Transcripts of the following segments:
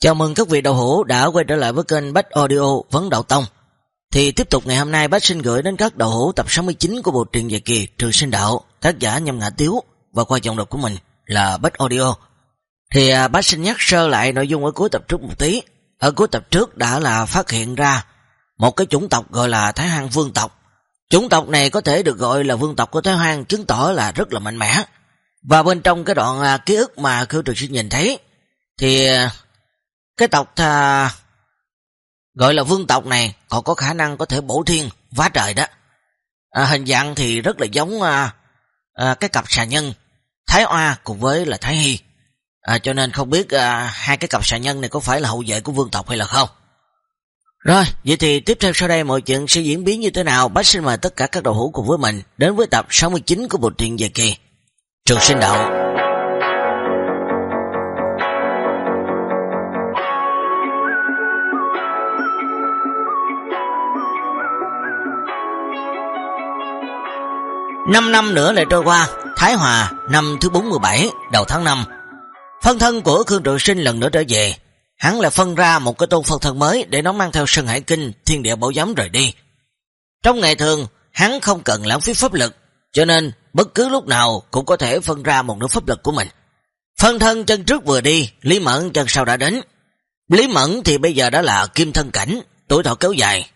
Chào mừng các vị đầu hữu đã quay trở lại với kênh Bách Audio Vấn Đạo Tông. Thì tiếp tục ngày hôm nay Bách xin gửi đến các đầu hữu tập 69 của bộ truyện dài kỳ Trường Sinh Đạo, tác giả Nhâm Ngã Tiếu và qua giọng đọc của mình là Bách Audio. Thì à, Bách xin nhắc sơ lại nội dung ở cuối tập trước một tí. Ở cuối tập trước đã là phát hiện ra một cái chủng tộc gọi là Thái Hang Vương tộc. Chủng tộc này có thể được gọi là vương tộc của Thái Hoang chứng tỏ là rất là mạnh mẽ. Và bên trong cái đoạn à, ký ức mà Khương Trường Sinh nhìn thấy thì à, cái tộc thà, gọi là vương tộc này còn có khả năng có thể bổ thiên vá trời đó. À, hình dạng thì rất là giống à, à, cái cặp xà nhân Thái Oa cùng với là Thái Hy. À, cho nên không biết à, hai cái cặp xà nhân này có phải là hậu vệ của vương tộc hay là không. Rồi, vậy thì tiếp theo sau đây mọi chuyện sẽ diễn biến như thế nào? Bác xin mời tất cả các đầu hữu cùng với mình đến với tập 69 của bộ truyện về kỳ Trường sinh đạo. Năm năm nữa lại trôi qua, Thái Hòa, năm thứ 47, đầu tháng 5. Phân thân của Khương Trường Sinh lần nữa trở về, hắn lại phân ra một cái tôn phân thân mới để nó mang theo Sơn Hải Kinh, thiên địa bảo giám rời đi. Trong ngày thường, hắn không cần lãng phí pháp lực, cho nên bất cứ lúc nào cũng có thể phân ra một nửa pháp lực của mình. Phân thân chân trước vừa đi, Lý Mẫn chân sau đã đến. Lý Mẫn thì bây giờ đã là kim thân cảnh, tuổi thọ kéo dài.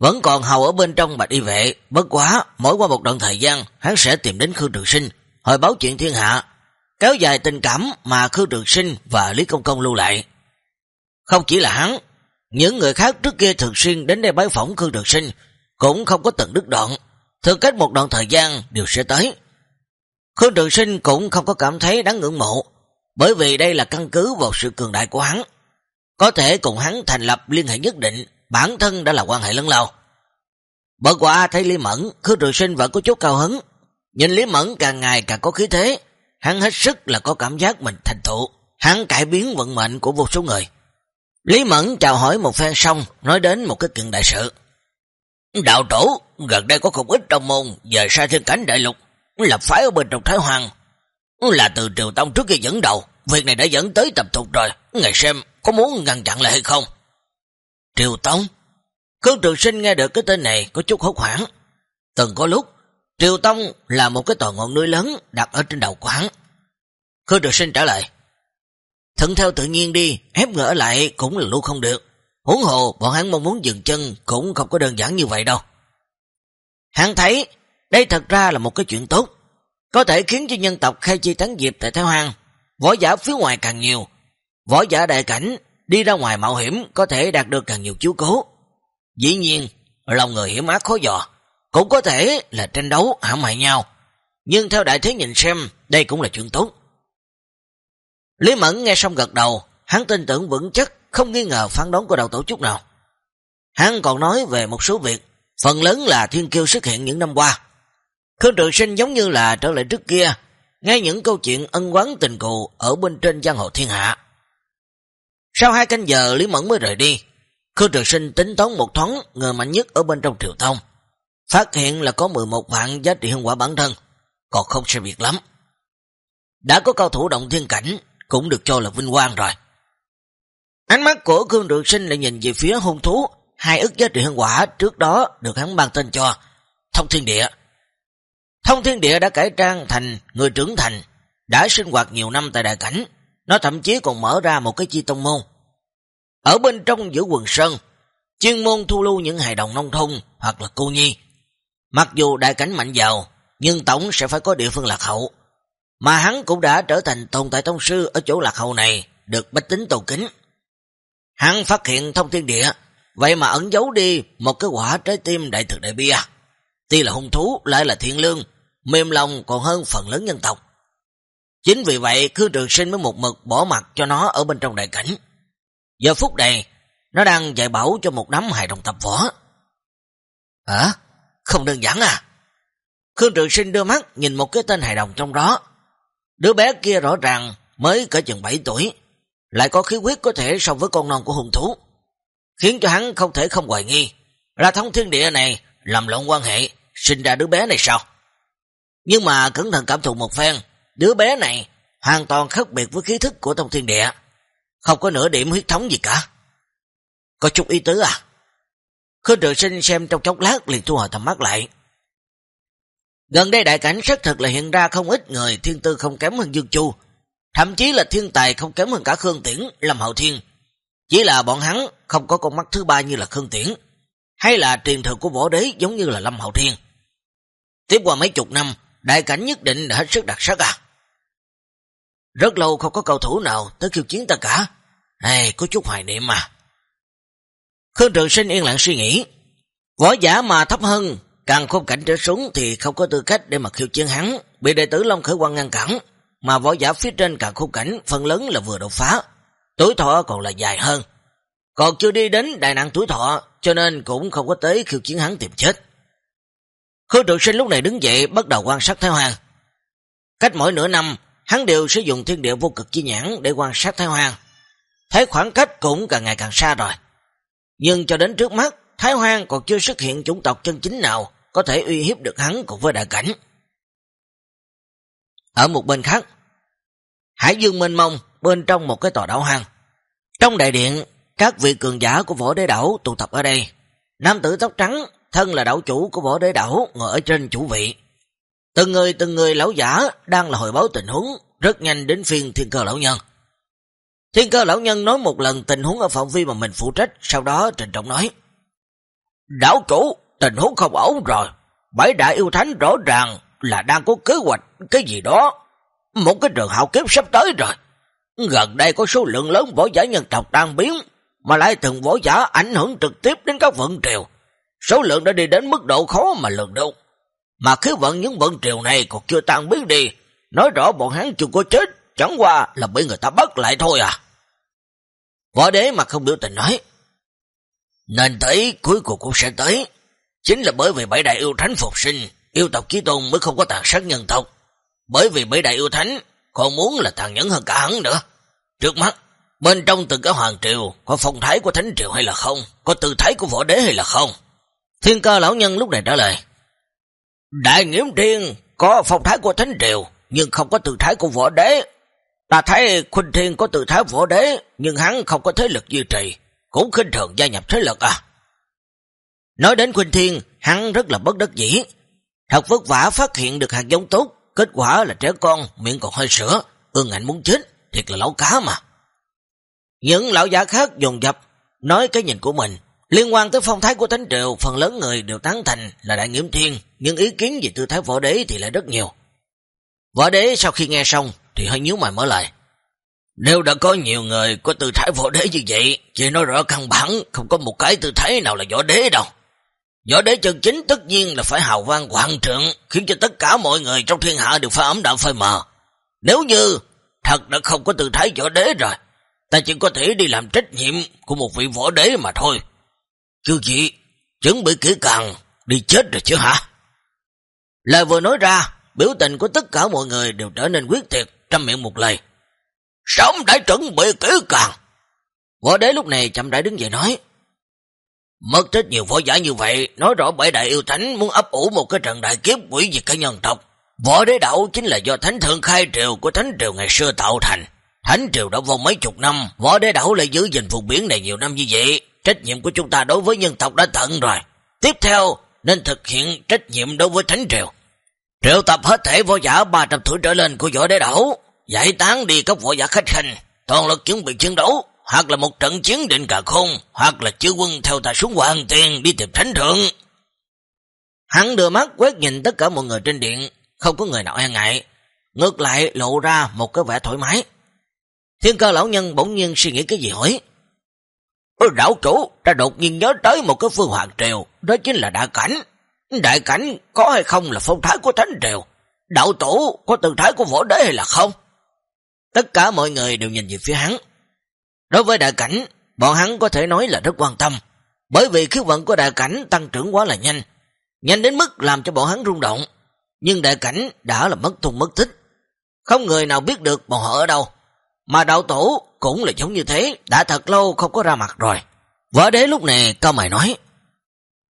Vẫn còn hầu ở bên trong bạch y vệ, bất quá, mỗi qua một đoạn thời gian, hắn sẽ tìm đến Khương Trường Sinh, hồi báo chuyện thiên hạ, kéo dài tình cảm mà Khương Trường Sinh và Lý Công Công lưu lại. Không chỉ là hắn, những người khác trước kia thường xuyên đến đây bái phỏng Khương Trường Sinh cũng không có từng đứt đoạn, thường cách một đoạn thời gian đều sẽ tới. Khương Trường Sinh cũng không có cảm thấy đáng ngưỡng mộ, bởi vì đây là căn cứ vào sự cường đại của hắn. Có thể cùng hắn thành lập liên hệ nhất định, bản thân đã là quan hệ lớn lao. Bởi quả thấy Lý Mẫn, Khương Trường Sinh vẫn có chút cao hứng. Nhìn Lý Mẫn càng ngày càng có khí thế, hắn hết sức là có cảm giác mình thành thụ. Hắn cải biến vận mệnh của vô số người. Lý Mẫn chào hỏi một phen xong, nói đến một cái kiện đại sự. Đạo tổ, gần đây có không ít trong môn về sai thiên cảnh đại lục, lập phái ở bên trong Thái Hoàng. Là từ Triều Tông trước khi dẫn đầu, việc này đã dẫn tới tập tục rồi, ngày xem có muốn ngăn chặn lại hay không? Triều Tông? Khương Trường Sinh nghe được cái tên này có chút hốt hoảng. Từng có lúc, Triều Tông là một cái tòa ngọn núi lớn đặt ở trên đầu của hắn. Khương Trường Sinh trả lời. Thuận theo tự nhiên đi, ép ngỡ lại cũng là luôn không được. Huống hồ, bọn hắn mong muốn dừng chân cũng không có đơn giản như vậy đâu. Hắn thấy, đây thật ra là một cái chuyện tốt. Có thể khiến cho nhân tộc khai chi tán diệp tại Thái Hoàng. Võ giả phía ngoài càng nhiều. Võ giả đại cảnh, đi ra ngoài mạo hiểm có thể đạt được càng nhiều chiếu cố. Dĩ nhiên, lòng người hiểm ác khó dò, cũng có thể là tranh đấu hãm hại nhau. Nhưng theo đại thế nhìn xem, đây cũng là chuyện tốt. Lý Mẫn nghe xong gật đầu, hắn tin tưởng vững chắc, không nghi ngờ phán đoán của đầu tổ chút nào. Hắn còn nói về một số việc, phần lớn là thiên kiêu xuất hiện những năm qua. Khương Trường Sinh giống như là trở lại trước kia, nghe những câu chuyện ân quán tình cù ở bên trên giang hồ thiên hạ. Sau hai canh giờ Lý Mẫn mới rời đi, Khương Trường Sinh tính toán một thoáng người mạnh nhất ở bên trong triều thông. Phát hiện là có 11 vạn giá trị hương quả bản thân, còn không sẽ biệt lắm. Đã có cao thủ động thiên cảnh, cũng được cho là vinh quang rồi. Ánh mắt của Khương Trường Sinh lại nhìn về phía hung thú, hai ức giá trị hương quả trước đó được hắn mang tên cho Thông Thiên Địa. Thông Thiên Địa đã cải trang thành người trưởng thành, đã sinh hoạt nhiều năm tại đại cảnh, nó thậm chí còn mở ra một cái chi tông môn. Ở bên trong giữa quần sơn, chuyên môn thu lưu những hài đồng nông thôn hoặc là cô nhi. Mặc dù đại cảnh mạnh giàu, nhưng tổng sẽ phải có địa phương lạc hậu. Mà hắn cũng đã trở thành tồn tại tông sư ở chỗ lạc hậu này, được bách tính tôn kính. Hắn phát hiện thông thiên địa, vậy mà ẩn giấu đi một cái quả trái tim đại thực đại bia. Tuy là hung thú, lại là thiện lương, mềm lòng còn hơn phần lớn nhân tộc. Chính vì vậy, Khương Trường Sinh mới một mực bỏ mặt cho nó ở bên trong đại cảnh. Giờ phút này, nó đang dạy bảo cho một đám hài đồng tập võ. Hả? Không đơn giản à? Khương Trường Sinh đưa mắt nhìn một cái tên hài đồng trong đó. Đứa bé kia rõ ràng mới cỡ chừng 7 tuổi, lại có khí huyết có thể so với con non của hùng thú. Khiến cho hắn không thể không hoài nghi là thông thiên địa này làm lộn quan hệ, sinh ra đứa bé này sao? Nhưng mà cẩn thận cảm thụ một phen, đứa bé này hoàn toàn khác biệt với khí thức của thông thiên địa. không có nửa điểm huyết thống gì cả. Có chút ý tứ à? Khương trường sinh xem trong chốc lát liền thu hồi tầm mắt lại. Gần đây đại cảnh xác thực là hiện ra không ít người thiên tư không kém hơn Dương Chu, thậm chí là thiên tài không kém hơn cả Khương Tiễn, Lâm Hậu Thiên. Chỉ là bọn hắn không có con mắt thứ ba như là Khương Tiễn, hay là truyền thừa của võ đế giống như là Lâm Hậu Thiên. Tiếp qua mấy chục năm, đại cảnh nhất định đã hết sức đặc sắc à. Rất lâu không có cầu thủ nào tới khiêu chiến ta cả. Này, có chút hoài niệm mà. Khương Trường Sinh yên lặng suy nghĩ. Võ giả mà thấp hơn, càng không cảnh trở xuống thì không có tư cách để mà khiêu chiến hắn, bị đệ tử Long Khởi Quang ngăn cản. Mà võ giả phía trên càng khung cảnh, phần lớn là vừa đột phá. Tuổi thọ còn là dài hơn. Còn chưa đi đến đại nạn tuổi thọ, cho nên cũng không có tới khiêu chiến hắn tìm chết. Khương Trường Sinh lúc này đứng dậy bắt đầu quan sát Thái Hoàng. Cách mỗi nửa năm, hắn đều sử dụng thiên địa vô cực chi nhãn để quan sát Thái Hoàng. Thấy khoảng cách cũng càng ngày càng xa rồi. Nhưng cho đến trước mắt, Thái Hoàng còn chưa xuất hiện chủng tộc chân chính nào có thể uy hiếp được hắn cùng với đại cảnh. Ở một bên khác, Hải Dương mênh mông bên trong một cái tòa đảo hoang. Trong đại điện, các vị cường giả của võ đế đảo tụ tập ở đây. Nam tử tóc trắng, thân là đảo chủ của võ đế đảo, ngồi ở trên chủ vị. Từng người từng người lão giả đang là hồi báo tình huống, rất nhanh đến phiên thiên cơ lão nhân. Thiên cơ lão nhân nói một lần tình huống ở phạm vi mà mình phụ trách, sau đó trình trọng nói. Đảo chủ, tình huống không ổn rồi. Bảy đại yêu thánh rõ ràng là đang có kế hoạch cái gì đó. Một cái trường hạo kiếp sắp tới rồi. Gần đây có số lượng lớn võ giả nhân tộc đang biến, mà lại từng võ giả ảnh hưởng trực tiếp đến các vận triều. Số lượng đã đi đến mức độ khó mà lường đâu. Mà khí vận những vận triều này còn chưa tan biến đi, nói rõ bọn hắn chưa có chết, chẳng qua là bị người ta bắt lại thôi à. Võ đế mà không biểu tình nói, nên tới cuối cùng cũng sẽ tới. Chính là bởi vì bảy đại yêu thánh phục sinh, yêu tộc Chí Tôn mới không có tàn sát nhân tộc. Bởi vì bảy đại yêu thánh còn muốn là tàn nhẫn hơn cả hắn nữa. Trước mắt, bên trong từng cái hoàng triều có phong thái của thánh triều hay là không? Có tư thái của võ đế hay là không? Thiên cơ lão nhân lúc này trả lời. Đại nghiễm thiên có phong thái của thánh triều, nhưng không có tư thái của võ đế. Ta thấy Khuynh Thiên có tư thái võ đế, nhưng hắn không có thế lực duy trì, cũng khinh thường gia nhập thế lực à. Nói đến Khuynh Thiên, hắn rất là bất đắc dĩ. Thật vất vả phát hiện được hạt giống tốt, kết quả là trẻ con, miệng còn hơi sữa, ương ảnh muốn chết, thiệt là lão cá mà. Những lão giả khác dồn dập, nói cái nhìn của mình, liên quan tới phong thái của Thánh Triều, phần lớn người đều tán thành là đại nghiễm thiên, nhưng ý kiến về tư thái võ đế thì lại rất nhiều. Võ đế sau khi nghe xong thì hơi nhíu mày mở lại. Nếu đã có nhiều người có tư thái võ đế như vậy, chỉ nói rõ căn bản không có một cái tư thái nào là võ đế đâu. Võ đế chân chính tất nhiên là phải hào vang hoàng trượng, khiến cho tất cả mọi người trong thiên hạ đều phải ấm đạm phơi mờ. Nếu như thật đã không có tư thái võ đế rồi, ta chỉ có thể đi làm trách nhiệm của một vị võ đế mà thôi. Chứ gì, chuẩn bị kỹ càng, đi chết rồi chứ hả? Lời vừa nói ra, biểu tình của tất cả mọi người đều trở nên quyết thiệt, trăm miệng một lời. sống đã chuẩn bị kỹ càng. Võ đế lúc này chậm rãi đứng dậy nói. Mất rất nhiều võ giả như vậy, nói rõ bảy đại yêu thánh muốn ấp ủ một cái trận đại kiếp quỷ diệt cả nhân tộc. Võ đế đảo chính là do thánh thượng khai triều của thánh triều ngày xưa tạo thành. Thánh triều đã vô mấy chục năm, võ đế đảo lại giữ gìn vùng biển này nhiều năm như vậy. Trách nhiệm của chúng ta đối với nhân tộc đã tận rồi. Tiếp theo, nên thực hiện trách nhiệm đối với thánh triều. Triệu tập hết thể võ giả 300 tuổi trở lên của võ đế đảo, giải tán đi các võ giả khách hành. toàn lực chuẩn bị chiến đấu, hoặc là một trận chiến định cả khôn, hoặc là chứa quân theo ta xuống hoàng tiền đi tìm thánh thượng. Hắn đưa mắt quét nhìn tất cả mọi người trên điện, không có người nào e ngại, ngược lại lộ ra một cái vẻ thoải mái. Thiên cơ lão nhân bỗng nhiên suy nghĩ cái gì hỏi. Ôi đảo chủ, ta đột nhiên nhớ tới một cái phương hoàng triều, đó chính là đại cảnh. Đại cảnh có hay không là phong thái của thánh triều? Đạo tổ có tư thái của võ đế hay là không? Tất cả mọi người đều nhìn về phía hắn. Đối với đại cảnh, bọn hắn có thể nói là rất quan tâm, bởi vì khí vận của đại cảnh tăng trưởng quá là nhanh, nhanh đến mức làm cho bọn hắn rung động. Nhưng đại cảnh đã là mất thùng mất thích. Không người nào biết được bọn họ ở đâu. Mà đạo tổ cũng là giống như thế, đã thật lâu không có ra mặt rồi. Võ đế lúc này cao mày nói,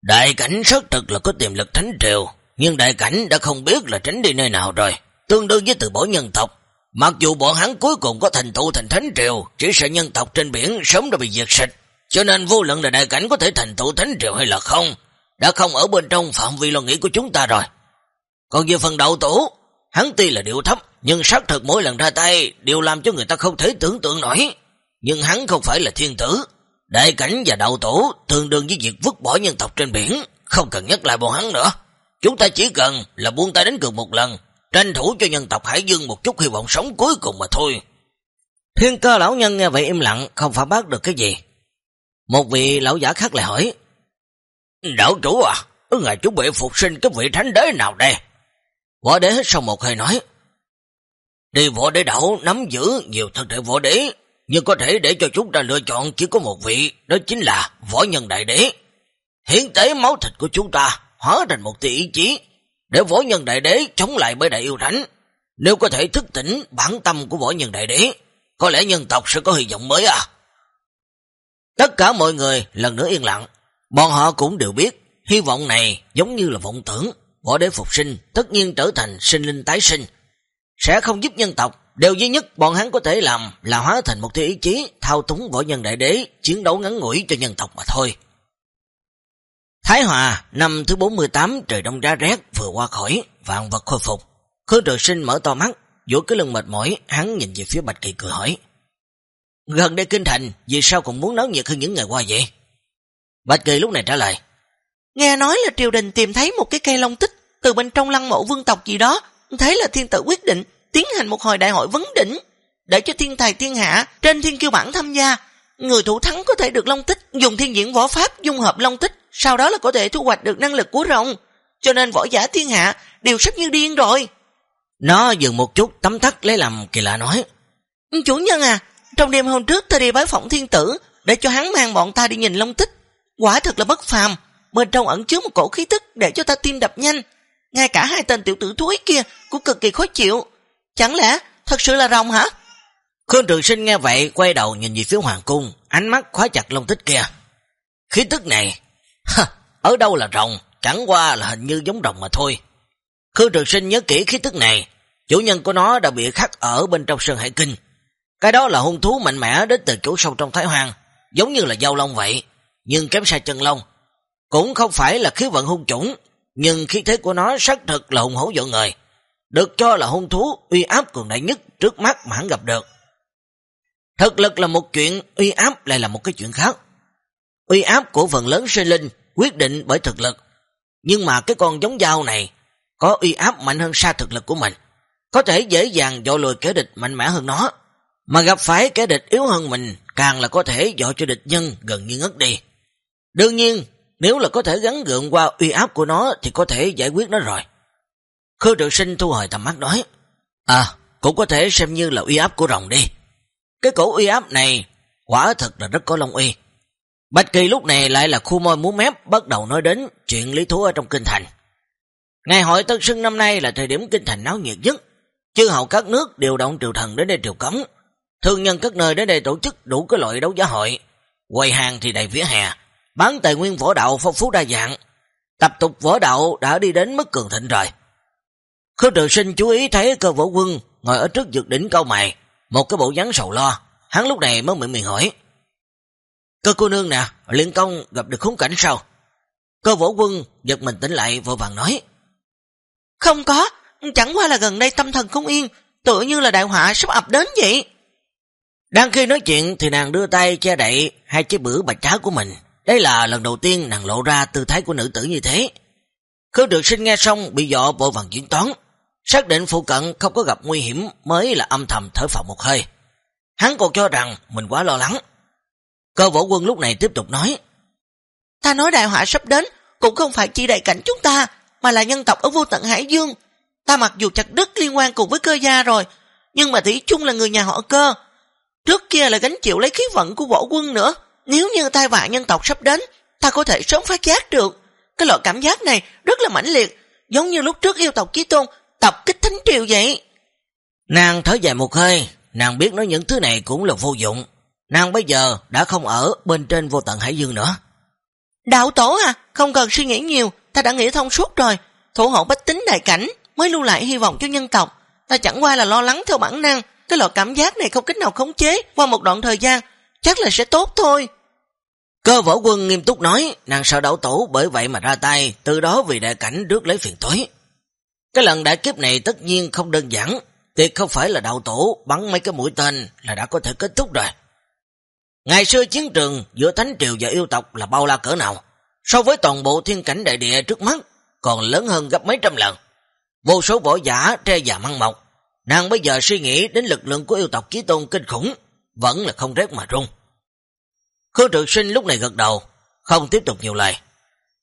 Đại cảnh xác thực là có tiềm lực thánh triều, nhưng đại cảnh đã không biết là tránh đi nơi nào rồi, tương đương với từ bỏ nhân tộc. Mặc dù bọn hắn cuối cùng có thành tựu thành thánh triều, chỉ sợ nhân tộc trên biển sớm đã bị diệt sạch, cho nên vô luận là đại cảnh có thể thành tựu thánh triều hay là không, đã không ở bên trong phạm vi lo nghĩ của chúng ta rồi. Còn về phần đậu tủ, hắn tuy là điệu thấp, nhưng xác thực mỗi lần ra tay đều làm cho người ta không thể tưởng tượng nổi. Nhưng hắn không phải là thiên tử. Đại cảnh và đạo tổ tương đương với việc vứt bỏ nhân tộc trên biển, không cần nhắc lại bọn hắn nữa. Chúng ta chỉ cần là buông tay đánh cược một lần, tranh thủ cho nhân tộc Hải Dương một chút hy vọng sống cuối cùng mà thôi. Thiên cơ lão nhân nghe vậy im lặng, không phản bác được cái gì. Một vị lão giả khác lại hỏi, Đạo chủ à, ngài chuẩn bị phục sinh cái vị thánh đế nào đây? Võ đế hết sau một hơi nói, Đi võ đế đảo nắm giữ nhiều thân thể võ đế, nhưng có thể để cho chúng ta lựa chọn chỉ có một vị, đó chính là võ nhân đại đế. Hiện tế máu thịt của chúng ta hóa thành một tia ý chí, để võ nhân đại đế chống lại bởi đại yêu thánh. Nếu có thể thức tỉnh bản tâm của võ nhân đại đế, có lẽ nhân tộc sẽ có hy vọng mới à. Tất cả mọi người lần nữa yên lặng, bọn họ cũng đều biết, hy vọng này giống như là vọng tưởng, võ đế phục sinh tất nhiên trở thành sinh linh tái sinh, sẽ không giúp nhân tộc. Điều duy nhất bọn hắn có thể làm là hóa thành một thế ý chí, thao túng võ nhân đại đế, chiến đấu ngắn ngủi cho nhân tộc mà thôi. Thái Hòa, năm thứ 48 trời đông ra rét vừa qua khỏi, vạn vật khôi phục. Khứa trời sinh mở to mắt, vỗ cái lưng mệt mỏi, hắn nhìn về phía Bạch Kỳ cười hỏi. Gần đây kinh thành, vì sao còn muốn náo nhiệt hơn những ngày qua vậy? Bạch Kỳ lúc này trả lời. Nghe nói là triều đình tìm thấy một cái cây long tích từ bên trong lăng mộ vương tộc gì đó. Thế là thiên tử quyết định tiến hành một hồi đại hội vấn đỉnh để cho thiên tài thiên hạ trên thiên kiêu bản tham gia. Người thủ thắng có thể được long tích, dùng thiên diễn võ pháp dung hợp long tích, sau đó là có thể thu hoạch được năng lực của rồng. Cho nên võ giả thiên hạ đều sắp như điên rồi. Nó dừng một chút tấm thắt lấy làm kỳ lạ nói. Chủ nhân à, trong đêm hôm trước ta đi bái phỏng thiên tử để cho hắn mang bọn ta đi nhìn long tích. Quả thật là bất phàm, bên trong ẩn chứa một cổ khí tức để cho ta tim đập nhanh. Ngay cả hai tên tiểu tử thúi kia cũng cực kỳ khó chịu. Chẳng lẽ thật sự là rồng hả? Khương Trường Sinh nghe vậy quay đầu nhìn về phía hoàng cung, ánh mắt khóa chặt lông tích kia. Khí tức này, ở đâu là rồng, chẳng qua là hình như giống rồng mà thôi. Khương Trường Sinh nhớ kỹ khí tức này, chủ nhân của nó đã bị khắc ở bên trong Sơn Hải Kinh. Cái đó là hung thú mạnh mẽ đến từ chỗ sâu trong Thái Hoàng, giống như là dao lông vậy, nhưng kém xa chân lông. Cũng không phải là khí vận hung chủng, nhưng khí thế của nó xác thực là hung hổ dọn người. Được cho là hung thú uy áp cường đại nhất trước mắt mà hắn gặp được. Thực lực là một chuyện, uy áp lại là một cái chuyện khác. Uy áp của phần lớn sinh linh quyết định bởi thực lực. Nhưng mà cái con giống dao này có uy áp mạnh hơn xa thực lực của mình. Có thể dễ dàng dội lùi kẻ địch mạnh mẽ hơn nó. Mà gặp phải kẻ địch yếu hơn mình càng là có thể dội cho địch nhân gần như ngất đi. Đương nhiên, nếu là có thể gắn gượng qua uy áp của nó thì có thể giải quyết nó rồi. Khư trực sinh thu hồi tầm mắt nói, À, cũng có thể xem như là uy áp của rồng đi. Cái cổ uy áp này quả thật là rất có long uy. Bạch Kỳ lúc này lại là khu môi múa mép bắt đầu nói đến chuyện lý thú ở trong kinh thành. Ngày hội Tân Sưng năm nay là thời điểm kinh thành náo nhiệt nhất. Chư hậu các nước điều động triều thần đến đây triều cấm. Thương nhân các nơi đến đây tổ chức đủ cái loại đấu giá hội. Quầy hàng thì đầy vỉa hè. Bán tài nguyên võ đạo phong phú đa dạng. Tập tục võ đạo đã đi đến mức cường thịnh rồi. Khương trường sinh chú ý thấy cơ võ quân ngồi ở trước dược đỉnh cao mày. Một cái bộ dáng sầu lo. Hắn lúc này mới miệng miệng hỏi. Cơ cô nương nè, liên công gặp được khốn cảnh sao? Cơ võ quân giật mình tỉnh lại vội vàng nói. Không có, chẳng qua là gần đây tâm thần không yên, tự như là đại họa sắp ập đến vậy. Đang khi nói chuyện thì nàng đưa tay che đậy hai chiếc bữa bạch trá của mình. Đây là lần đầu tiên nàng lộ ra tư thái của nữ tử như thế. Khương được sinh nghe xong bị dọ bộ vàng chuyển toán. Xác định phụ cận không có gặp nguy hiểm mới là âm thầm thở phào một hơi. Hắn còn cho rằng mình quá lo lắng. Cơ võ quân lúc này tiếp tục nói. Ta nói đại họa sắp đến cũng không phải chỉ đại cảnh chúng ta, mà là nhân tộc ở vô tận Hải Dương. Ta mặc dù chặt đứt liên quan cùng với cơ gia rồi, nhưng mà Thủy chung là người nhà họ cơ. Trước kia là gánh chịu lấy khí vận của võ quân nữa. Nếu như tai vạ nhân tộc sắp đến, ta có thể sớm phát giác được. Cái loại cảm giác này rất là mãnh liệt, giống như lúc trước yêu tộc Chí Tôn tập kích thánh triều vậy. Nàng thở dài một hơi, nàng biết nói những thứ này cũng là vô dụng. Nàng bây giờ đã không ở bên trên vô tận Hải Dương nữa. Đạo tổ à, không cần suy nghĩ nhiều, ta đã nghĩ thông suốt rồi. Thủ hộ bách tính đại cảnh mới lưu lại hy vọng cho nhân tộc. Ta chẳng qua là lo lắng theo bản năng, cái loại cảm giác này không cách nào khống chế qua một đoạn thời gian, chắc là sẽ tốt thôi. Cơ võ quân nghiêm túc nói, nàng sợ đậu tổ bởi vậy mà ra tay, từ đó vì đại cảnh rước lấy phiền tối. Cái lần đại kiếp này tất nhiên không đơn giản, tuyệt không phải là đậu tổ bắn mấy cái mũi tên là đã có thể kết thúc rồi. Ngày xưa chiến trường giữa Thánh Triều và yêu tộc là bao la cỡ nào, so với toàn bộ thiên cảnh đại địa trước mắt còn lớn hơn gấp mấy trăm lần. Vô số võ giả tre già măng mọc, nàng bây giờ suy nghĩ đến lực lượng của yêu tộc chí tôn kinh khủng, vẫn là không rét mà rung. Khương Trực Sinh lúc này gật đầu, không tiếp tục nhiều lời.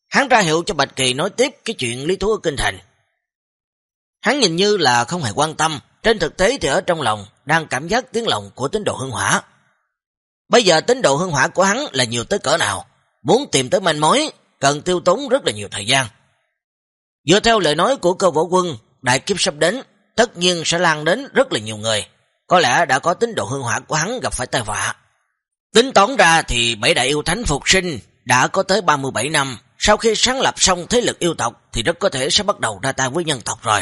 Hắn ra hiệu cho Bạch Kỳ nói tiếp cái chuyện lý thú ở Kinh Thành. Hắn nhìn như là không hề quan tâm, trên thực tế thì ở trong lòng đang cảm giác tiếng lòng của tín đồ hương hỏa. Bây giờ tín độ hương hỏa của hắn là nhiều tới cỡ nào, muốn tìm tới manh mối, cần tiêu tốn rất là nhiều thời gian. Dựa theo lời nói của cơ võ quân, đại kiếp sắp đến, tất nhiên sẽ lan đến rất là nhiều người. Có lẽ đã có tín độ hương hỏa của hắn gặp phải tai vạ. Tính toán ra thì bảy đại yêu thánh phục sinh đã có tới 37 năm. Sau khi sáng lập xong thế lực yêu tộc thì rất có thể sẽ bắt đầu ra tay với nhân tộc rồi.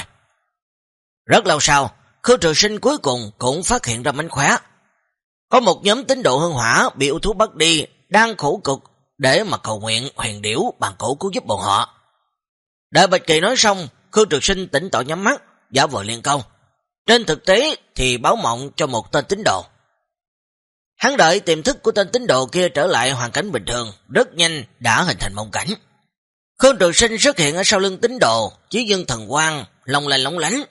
Rất lâu sau, Khương Trường Sinh cuối cùng cũng phát hiện ra mánh khóe. Có một nhóm tín độ hương hỏa bị yêu thú bắt đi, đang khổ cực để mà cầu nguyện huyền điểu bằng cổ cứu giúp bọn họ. Đợi Bạch Kỳ nói xong, Khương Trường Sinh tỉnh tỏ nhắm mắt, giả vội liên công. Trên thực tế thì báo mộng cho một tên tín đồ. Hắn đợi tiềm thức của tên tín đồ kia trở lại hoàn cảnh bình thường, rất nhanh đã hình thành mộng cảnh. Khương Trường Sinh xuất hiện ở sau lưng tín đồ, chí dương thần quang, lòng lành lóng lánh,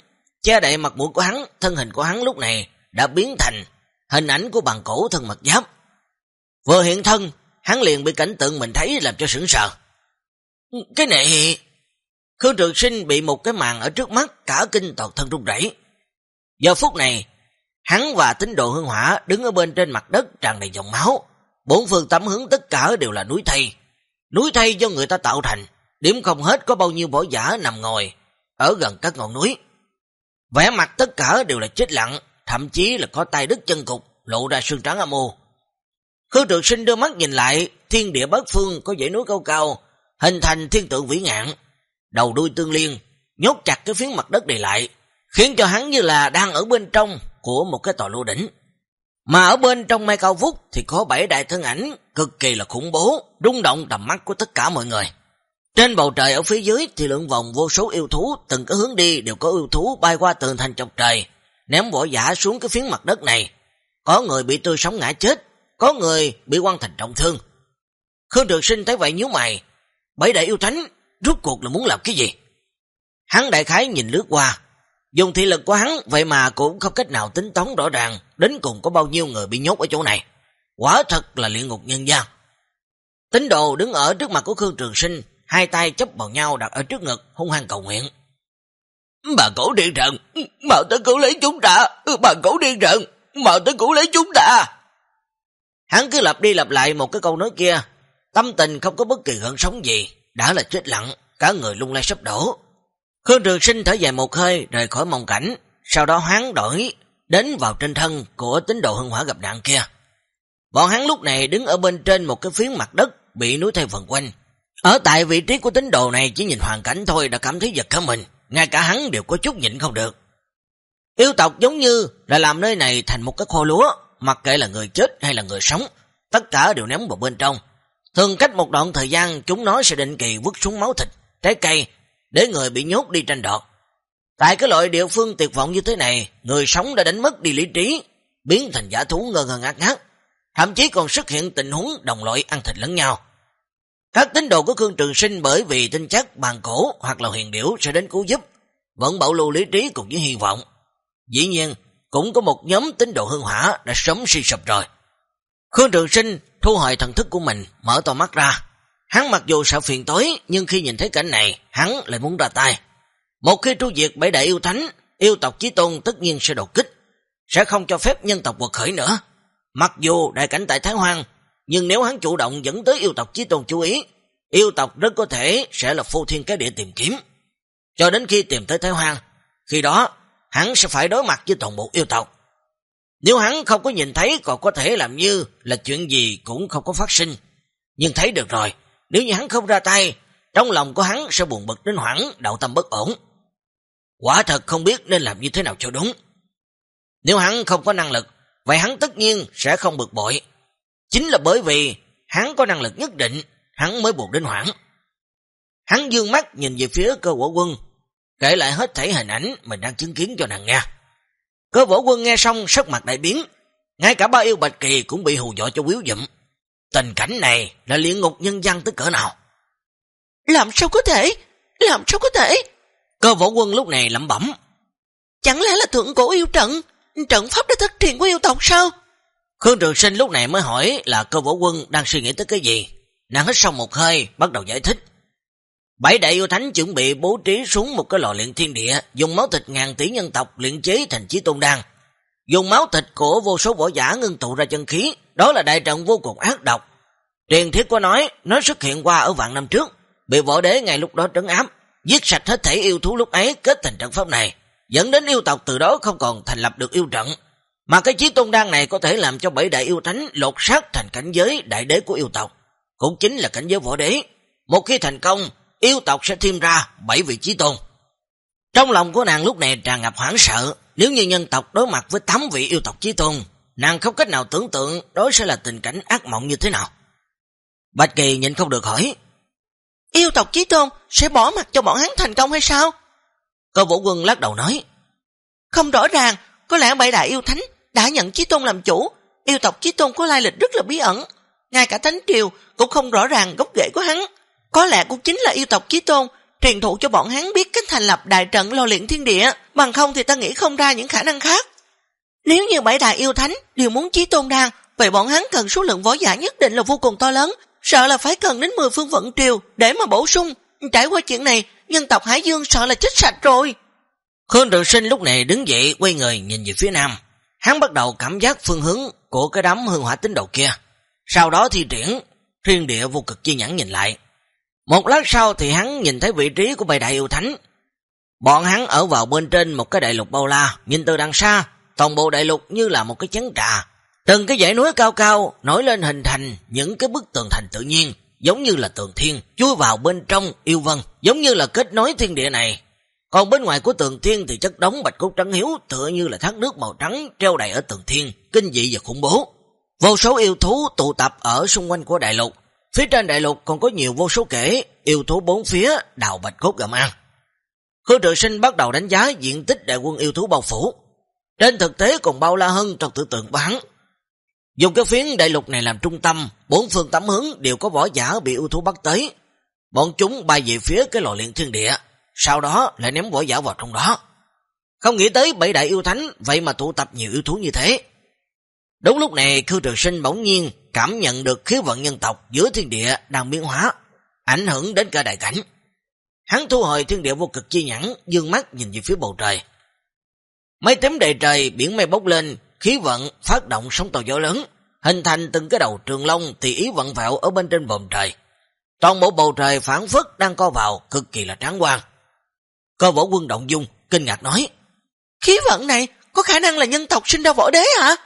che đậy mặt mũi của hắn, thân hình của hắn lúc này đã biến thành hình ảnh của bằng cổ thân mặt giáp. Vừa hiện thân, hắn liền bị cảnh tượng mình thấy làm cho sửng sợ Cái này... Khương Trường Sinh bị một cái màn ở trước mắt cả kinh toàn thân rung rẩy. Giờ phút này, hắn và tín đồ hương hỏa đứng ở bên trên mặt đất tràn đầy dòng máu. Bốn phương tắm hướng tất cả đều là núi thây. Núi thây do người ta tạo thành, điểm không hết có bao nhiêu võ giả nằm ngồi ở gần các ngọn núi. Vẻ mặt tất cả đều là chết lặng, thậm chí là có tay đứt chân cục, lộ ra xương trắng âm u. Khương trực Sinh đưa mắt nhìn lại, thiên địa bát phương có dãy núi cao cao, hình thành thiên tượng vĩ ngạn, đầu đuôi tương liên, nhốt chặt cái phiến mặt đất này lại, khiến cho hắn như là đang ở bên trong của một cái tòa lô đỉnh. Mà ở bên trong mai cao phúc thì có bảy đại thân ảnh cực kỳ là khủng bố, rung động tầm mắt của tất cả mọi người. Trên bầu trời ở phía dưới thì lượng vòng vô số yêu thú, từng cái hướng đi đều có yêu thú bay qua tường thành chọc trời, ném võ giả xuống cái phiến mặt đất này. Có người bị tươi sống ngã chết, có người bị quan thành trọng thương. Khương Trường Sinh thấy vậy nhíu mày, bảy đại yêu thánh, rút cuộc là muốn làm cái gì? Hắn đại khái nhìn lướt qua, dùng thị lực của hắn vậy mà cũng không cách nào tính toán rõ ràng đến cùng có bao nhiêu người bị nhốt ở chỗ này. Quả thật là luyện ngục nhân gian. Tính đồ đứng ở trước mặt của Khương Trường Sinh, hai tay chấp vào nhau đặt ở trước ngực, hung hăng cầu nguyện. Bà cổ điên rận Bà tới cứu lấy chúng ta, ừ, bà cổ điên rận Bà tới cứu lấy chúng ta. Hắn cứ lặp đi lặp lại một cái câu nói kia, tâm tình không có bất kỳ gợn sóng gì, đã là chết lặng, cả người lung lay sắp đổ. Khương Trường Sinh thở dài một hơi rời khỏi mộng cảnh, sau đó hắn đổi đến vào trên thân của tín đồ hưng hỏa gặp nạn kia. Bọn hắn lúc này đứng ở bên trên một cái phiến mặt đất bị núi thay phần quanh. Ở tại vị trí của tín đồ này chỉ nhìn hoàn cảnh thôi đã cảm thấy giật cả mình ngay cả hắn đều có chút nhịn không được. Yêu tộc giống như là làm nơi này thành một cái kho lúa, mặc kệ là người chết hay là người sống, tất cả đều ném vào bên trong. Thường cách một đoạn thời gian chúng nó sẽ định kỳ vứt xuống máu thịt, trái cây, để người bị nhốt đi tranh đoạt. Tại cái loại địa phương tuyệt vọng như thế này, người sống đã đánh mất đi lý trí, biến thành giả thú ngơ ngơ ngát ngát, thậm chí còn xuất hiện tình huống đồng loại ăn thịt lẫn nhau. Các tín đồ của Khương Trường Sinh bởi vì tin chắc bàn cổ hoặc là huyền điểu sẽ đến cứu giúp, vẫn bảo lưu lý trí cùng với hy vọng. Dĩ nhiên, cũng có một nhóm tín đồ hương hỏa đã sớm suy sụp rồi. Khương Trường Sinh thu hồi thần thức của mình, mở to mắt ra. Hắn mặc dù sợ phiền tối, nhưng khi nhìn thấy cảnh này, hắn lại muốn ra tay. Một khi tru diệt bảy đại yêu thánh, yêu tộc chí tôn tất nhiên sẽ đột kích, sẽ không cho phép nhân tộc quật khởi nữa. Mặc dù đại cảnh tại Thái Hoang nhưng nếu hắn chủ động dẫn tới yêu tộc chí tôn chú ý, yêu tộc rất có thể sẽ là phô thiên cái địa tìm kiếm. Cho đến khi tìm tới Thái Hoang, khi đó hắn sẽ phải đối mặt với toàn bộ yêu tộc. Nếu hắn không có nhìn thấy còn có thể làm như là chuyện gì cũng không có phát sinh. Nhưng thấy được rồi, nếu như hắn không ra tay, trong lòng của hắn sẽ buồn bực đến hoảng, đạo tâm bất ổn. quả thật không biết nên làm như thế nào cho đúng. Nếu hắn không có năng lực, vậy hắn tất nhiên sẽ không bực bội. Chính là bởi vì hắn có năng lực nhất định, hắn mới buộc đến hoảng. Hắn dương mắt nhìn về phía cơ võ quân, kể lại hết thảy hình ảnh mình đang chứng kiến cho nàng nghe. Cơ võ quân nghe xong sắc mặt đại biến, ngay cả ba yêu Bạch Kỳ cũng bị hù dọa cho quýu dụm. Tình cảnh này là luyện ngục nhân dân tới cỡ nào? Làm sao có thể? Làm sao có thể? Cơ võ quân lúc này lẩm bẩm. Chẳng lẽ là thượng cổ yêu trận? Trận pháp đã thất truyền của yêu tộc sao? Khương Trường Sinh lúc này mới hỏi là cơ võ quân đang suy nghĩ tới cái gì. Nàng hít xong một hơi, bắt đầu giải thích. Bảy đại yêu thánh chuẩn bị bố trí xuống một cái lò luyện thiên địa, dùng máu thịt ngàn tỷ nhân tộc luyện chế thành chí tôn đan. Dùng máu thịt của vô số võ giả ngưng tụ ra chân khí, đó là đại trận vô cùng ác độc. Truyền thiết có nói, nó xuất hiện qua ở vạn năm trước, bị võ đế ngày lúc đó trấn áp, giết sạch hết thể yêu thú lúc ấy kết thành trận pháp này, dẫn đến yêu tộc từ đó không còn thành lập được yêu trận. Mà cái chí tôn đan này có thể làm cho bảy đại yêu thánh lột xác thành cảnh giới đại đế của yêu tộc, cũng chính là cảnh giới võ đế. Một khi thành công, yêu tộc sẽ thêm ra bảy vị chí tôn. Trong lòng của nàng lúc này tràn ngập hoảng sợ, nếu như nhân tộc đối mặt với tám vị yêu tộc chí tôn, nàng không cách nào tưởng tượng đó sẽ là tình cảnh ác mộng như thế nào. Bạch Kỳ nhìn không được hỏi, yêu tộc chí tôn sẽ bỏ mặt cho bọn hắn thành công hay sao? Cơ vũ quân lắc đầu nói, không rõ ràng, có lẽ bảy đại yêu thánh đã nhận chí tôn làm chủ, yêu tộc chí tôn có lai lịch rất là bí ẩn, ngay cả thánh triều cũng không rõ ràng gốc rễ của hắn. Có lẽ cũng chính là yêu tộc chí tôn truyền thụ cho bọn hắn biết cách thành lập đại trận lo luyện thiên địa, bằng không thì ta nghĩ không ra những khả năng khác. Nếu như bảy đại yêu thánh đều muốn chí tôn đan, vậy bọn hắn cần số lượng võ giả nhất định là vô cùng to lớn, sợ là phải cần đến 10 phương vận triều để mà bổ sung. Trải qua chuyện này, nhân tộc Hải Dương sợ là chết sạch rồi. Khương Trường Sinh lúc này đứng dậy quay người nhìn về phía nam. Hắn bắt đầu cảm giác phương hướng của cái đám hương hỏa tín đầu kia. Sau đó thi triển, thiên địa vô cực chi nhãn nhìn lại. Một lát sau thì hắn nhìn thấy vị trí của bầy đại yêu thánh. Bọn hắn ở vào bên trên một cái đại lục bao la, nhìn từ đằng xa, toàn bộ đại lục như là một cái chén trà. Từng cái dãy núi cao cao nổi lên hình thành những cái bức tường thành tự nhiên, giống như là tường thiên, chui vào bên trong yêu vân, giống như là kết nối thiên địa này. Còn bên ngoài của tường thiên thì chất đóng bạch cốt trắng hiếu tựa như là thác nước màu trắng treo đầy ở tường thiên, kinh dị và khủng bố. Vô số yêu thú tụ tập ở xung quanh của đại lục, Phía trên đại lục còn có nhiều vô số kể, yêu thú bốn phía, đào bạch cốt gầm ăn. Khương trợ sinh bắt đầu đánh giá diện tích đại quân yêu thú bao phủ. Trên thực tế còn bao la hơn trong tưởng tượng bán. Dùng cái phiến đại lục này làm trung tâm, bốn phương tám hướng đều có võ giả bị yêu thú bắt tới. Bọn chúng bay về phía cái lò luyện thiên địa, sau đó lại ném võ giả vào trong đó. Không nghĩ tới bảy đại yêu thánh, vậy mà tụ tập nhiều yêu thú như thế. Đúng lúc này, Khư Trường Sinh bỗng nhiên cảm nhận được khí vận nhân tộc giữa thiên địa đang biến hóa, ảnh hưởng đến cả đại cảnh. Hắn thu hồi thiên địa vô cực chi nhãn, dương mắt nhìn về phía bầu trời. Mấy tấm đầy trời, biển mây bốc lên, khí vận phát động sóng tàu gió lớn, hình thành từng cái đầu trường long tùy ý vận vẹo ở bên trên vòm trời. Toàn bộ bầu trời phản phất đang co vào, cực kỳ là tráng quang. Cơ võ quân động dung, kinh ngạc nói, khí vận này có khả năng là nhân tộc sinh ra võ đế hả?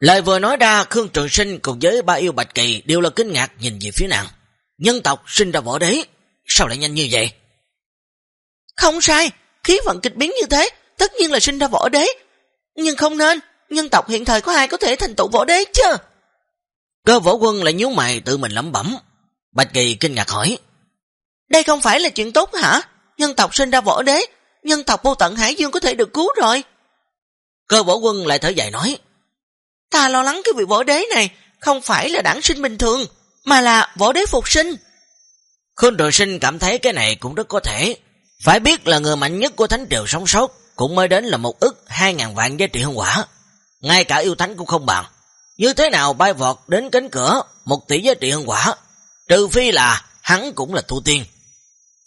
Lời vừa nói ra, Khương Trường Sinh cùng với ba yêu Bạch Kỳ đều là kinh ngạc nhìn về phía nàng. Nhân tộc sinh ra võ đế, sao lại nhanh như vậy? Không sai, khí vận kịch biến như thế, tất nhiên là sinh ra võ đế. Nhưng không nên, nhân tộc hiện thời có ai có thể thành tựu võ đế chứ? Cơ võ quân lại nhíu mày tự mình lẩm bẩm. Bạch Kỳ kinh ngạc hỏi. Đây không phải là chuyện tốt hả? Nhân tộc sinh ra võ đế, nhân tộc vô tận Hải Dương có thể được cứu rồi. Cơ võ quân lại thở dài nói. Ta lo lắng cái vị võ đế này không phải là đảng sinh bình thường, mà là võ đế phục sinh. Khương Trường Sinh cảm thấy cái này cũng rất có thể. Phải biết là người mạnh nhất của Thánh Triều sống sót cũng mới đến là một ức hai ngàn vạn giá trị hương quả. Ngay cả yêu thánh cũng không bằng. Như thế nào bay vọt đến cánh cửa một tỷ giá trị hương quả, trừ phi là hắn cũng là tu tiên.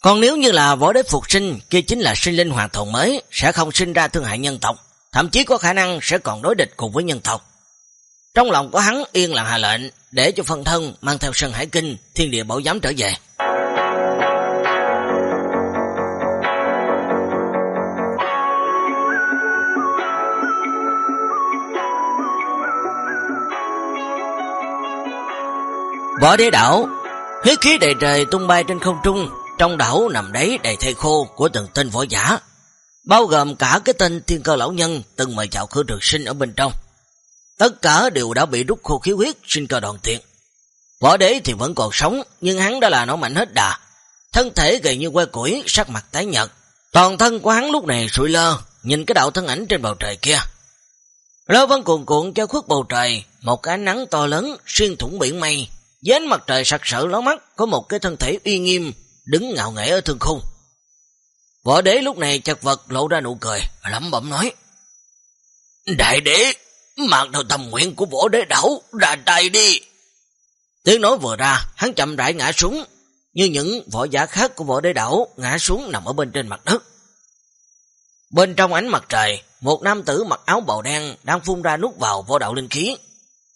Còn nếu như là võ đế phục sinh, kia chính là sinh linh hoàn toàn mới, sẽ không sinh ra thương hại nhân tộc, thậm chí có khả năng sẽ còn đối địch cùng với nhân tộc. Trong lòng của hắn yên lặng hạ lệnh để cho phân thân mang theo Sơn Hải Kinh, thiên địa bảo giám trở về. Võ đế đảo, huyết khí đầy trời tung bay trên không trung, trong đảo nằm đấy đầy thây khô của từng tên võ giả. bao gồm cả cái tên thiên cơ lão nhân từng mời chào khứa trực sinh ở bên trong. Tất cả đều đã bị rút khô khí huyết, sinh cơ đoàn thiện Võ đế thì vẫn còn sống, nhưng hắn đã là nổ mạnh hết đà. Thân thể gầy như que củi, sắc mặt tái nhật. Toàn thân của hắn lúc này sụi lơ, nhìn cái đạo thân ảnh trên bầu trời kia. Lơ vẫn cuồn cuộn cho khuất bầu trời, một cái nắng to lớn, xuyên thủng biển mây. Dưới mặt trời sặc sỡ ló mắt, có một cái thân thể uy nghiêm, đứng ngạo nghễ ở thương khung. Võ đế lúc này chật vật lộ ra nụ cười, lẩm bẩm nói. Đại đế, mang đầu tầm nguyện của võ đế đảo, ra tay đi. Tiếng nói vừa ra, hắn chậm rãi ngã xuống, như những võ giả khác của võ đế đảo ngã xuống nằm ở bên trên mặt đất. Bên trong ánh mặt trời, một nam tử mặc áo bào đen đang phun ra nút vào võ đạo linh khí.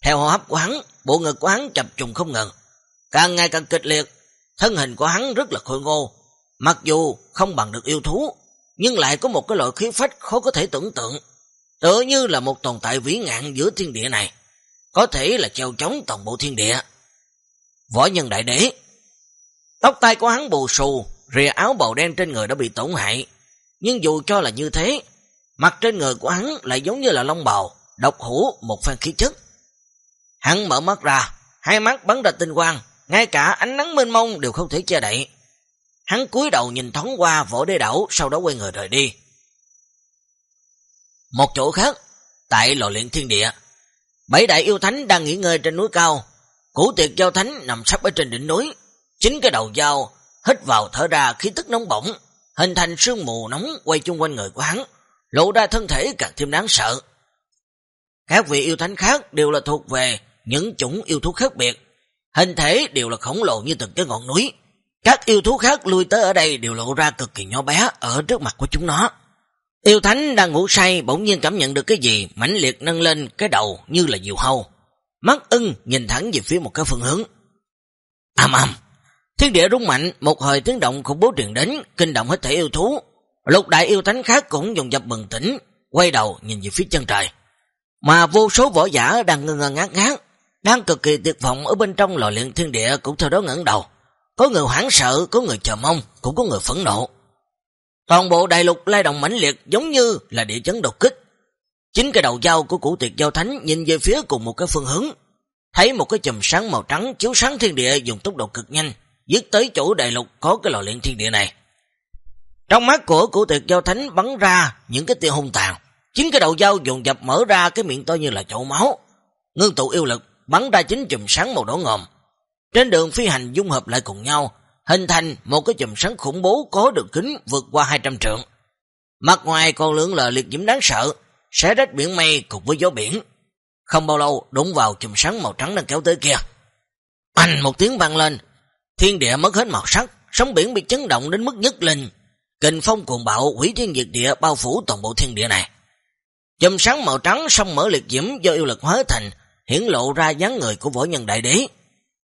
Theo hô hấp của hắn, bộ ngực của hắn chập trùng không ngừng, càng ngày càng kịch liệt, thân hình của hắn rất là khôi ngô, mặc dù không bằng được yêu thú, nhưng lại có một cái loại khí phách khó có thể tưởng tượng, tựa như là một tồn tại vĩ ngạn giữa thiên địa này, có thể là treo chống toàn bộ thiên địa. Võ nhân đại đế Tóc tai của hắn bù xù, rìa áo bầu đen trên người đã bị tổn hại, nhưng dù cho là như thế, mặt trên người của hắn lại giống như là lông bào, độc hủ một phan khí chất. Hắn mở mắt ra, hai mắt bắn ra tinh quang, ngay cả ánh nắng mênh mông đều không thể che đậy. Hắn cúi đầu nhìn thoáng qua võ đế đảo, sau đó quay người rời đi. Một chỗ khác, tại lò luyện thiên địa, bảy đại yêu thánh đang nghỉ ngơi trên núi cao, củ tiệc giao thánh nằm sắp ở trên đỉnh núi, chính cái đầu dao hít vào thở ra khí tức nóng bỏng, hình thành sương mù nóng quay chung quanh người của hắn, lộ ra thân thể càng thêm đáng sợ. Các vị yêu thánh khác đều là thuộc về những chủng yêu thú khác biệt, hình thể đều là khổng lồ như từng cái ngọn núi. Các yêu thú khác lui tới ở đây đều lộ ra cực kỳ nhỏ bé ở trước mặt của chúng nó. Yêu thánh đang ngủ say bỗng nhiên cảm nhận được cái gì mãnh liệt nâng lên cái đầu như là diều hâu. Mắt ưng nhìn thẳng về phía một cái phương hướng. Âm âm! Thiên địa rung mạnh, một hồi tiếng động khủng bố truyền đến, kinh động hết thể yêu thú. Lục đại yêu thánh khác cũng dùng dập bừng tỉnh, quay đầu nhìn về phía chân trời. Mà vô số võ giả đang ngơ ngơ ngát ngát, đang cực kỳ tuyệt vọng ở bên trong lò luyện thiên địa cũng theo đó ngẩng đầu. Có người hoảng sợ, có người chờ mong, cũng có người phẫn nộ. Toàn bộ đại lục lai động mãnh liệt giống như là địa chấn đột kích. Chính cái đầu dao của củ tuyệt giao thánh nhìn về phía cùng một cái phương hướng, thấy một cái chùm sáng màu trắng chiếu sáng thiên địa dùng tốc độ cực nhanh, dứt tới chỗ đại lục có cái lò luyện thiên địa này. Trong mắt của củ tuyệt giao thánh bắn ra những cái tia hung tàn, chính cái đầu dao dồn dập mở ra cái miệng to như là chậu máu, ngưng tụ yêu lực bắn ra chính chùm sáng màu đỏ ngòm. Trên đường phi hành dung hợp lại cùng nhau, hình thành một cái chùm sáng khủng bố có đường kính vượt qua 200 trượng. Mặt ngoài còn lưỡng lờ liệt diễm đáng sợ, xé rách biển mây cùng với gió biển. Không bao lâu đụng vào chùm sáng màu trắng đang kéo tới kia. Anh một tiếng vang lên, thiên địa mất hết màu sắc, sóng biển bị chấn động đến mức nhất linh Kình phong cuồng bạo hủy thiên diệt địa bao phủ toàn bộ thiên địa này. Chùm sáng màu trắng xong mở liệt diễm do yêu lực hóa thành, hiển lộ ra dáng người của võ nhân đại đế.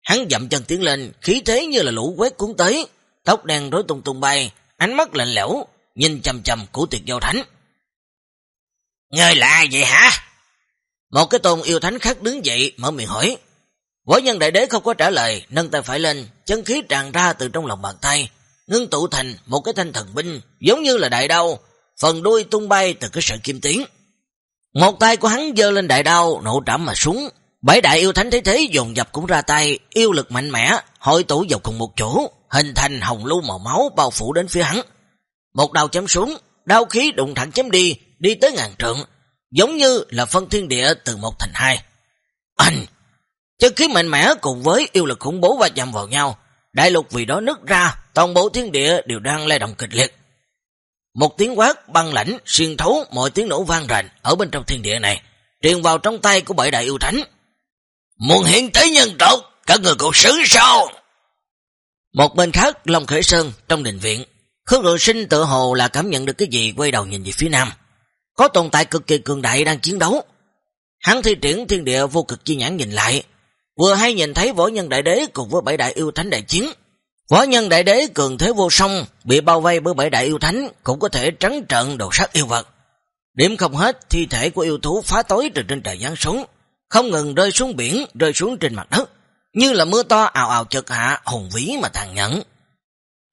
Hắn dậm chân tiến lên, khí thế như là lũ quét cuốn tới, tóc đen rối tung tung bay, ánh mắt lạnh lẽo, nhìn chầm chầm của tuyệt giao thánh. Ngươi là ai vậy hả? Một cái tôn yêu thánh khác đứng dậy, mở miệng hỏi. Võ nhân đại đế không có trả lời, nâng tay phải lên, chân khí tràn ra từ trong lòng bàn tay, ngưng tụ thành một cái thanh thần binh, giống như là đại đao, phần đuôi tung bay từ cái sợi kim tiếng. Một tay của hắn dơ lên đại đao, nổ trảm mà xuống. Bảy đại yêu thánh thế thế dồn dập cũng ra tay, yêu lực mạnh mẽ, hội tụ vào cùng một chỗ, hình thành hồng lưu màu máu bao phủ đến phía hắn. Một đao chém xuống, đao khí đụng thẳng chém đi, đi tới ngàn trượng, giống như là phân thiên địa từ một thành hai. Anh! Chân khí mạnh mẽ cùng với yêu lực khủng bố va chạm vào nhau, đại lục vì đó nứt ra, toàn bộ thiên địa đều đang lay động kịch liệt. Một tiếng quát băng lãnh, xuyên thấu mọi tiếng nổ vang rền ở bên trong thiên địa này, truyền vào trong tay của bảy đại yêu thánh. Muốn hiện tới nhân tộc, các người còn xử sao? Một bên khác, Long Khởi Sơn, trong đình viện, Khương Đội Sinh tự hồ là cảm nhận được cái gì quay đầu nhìn về phía nam. Có tồn tại cực kỳ cường đại đang chiến đấu. Hắn thi triển thiên địa vô cực chi nhãn nhìn lại, vừa hay nhìn thấy võ nhân đại đế cùng với bảy đại yêu thánh đại chiến. Võ nhân đại đế cường thế vô song, bị bao vây bởi bảy đại yêu thánh, cũng có thể trắng trận đồ sát yêu vật. Điểm không hết, thi thể của yêu thú phá tối từ trên trời giáng xuống, không ngừng rơi xuống biển, rơi xuống trên mặt đất, như là mưa to ào ào chật hạ, hùng vĩ mà tàn nhẫn.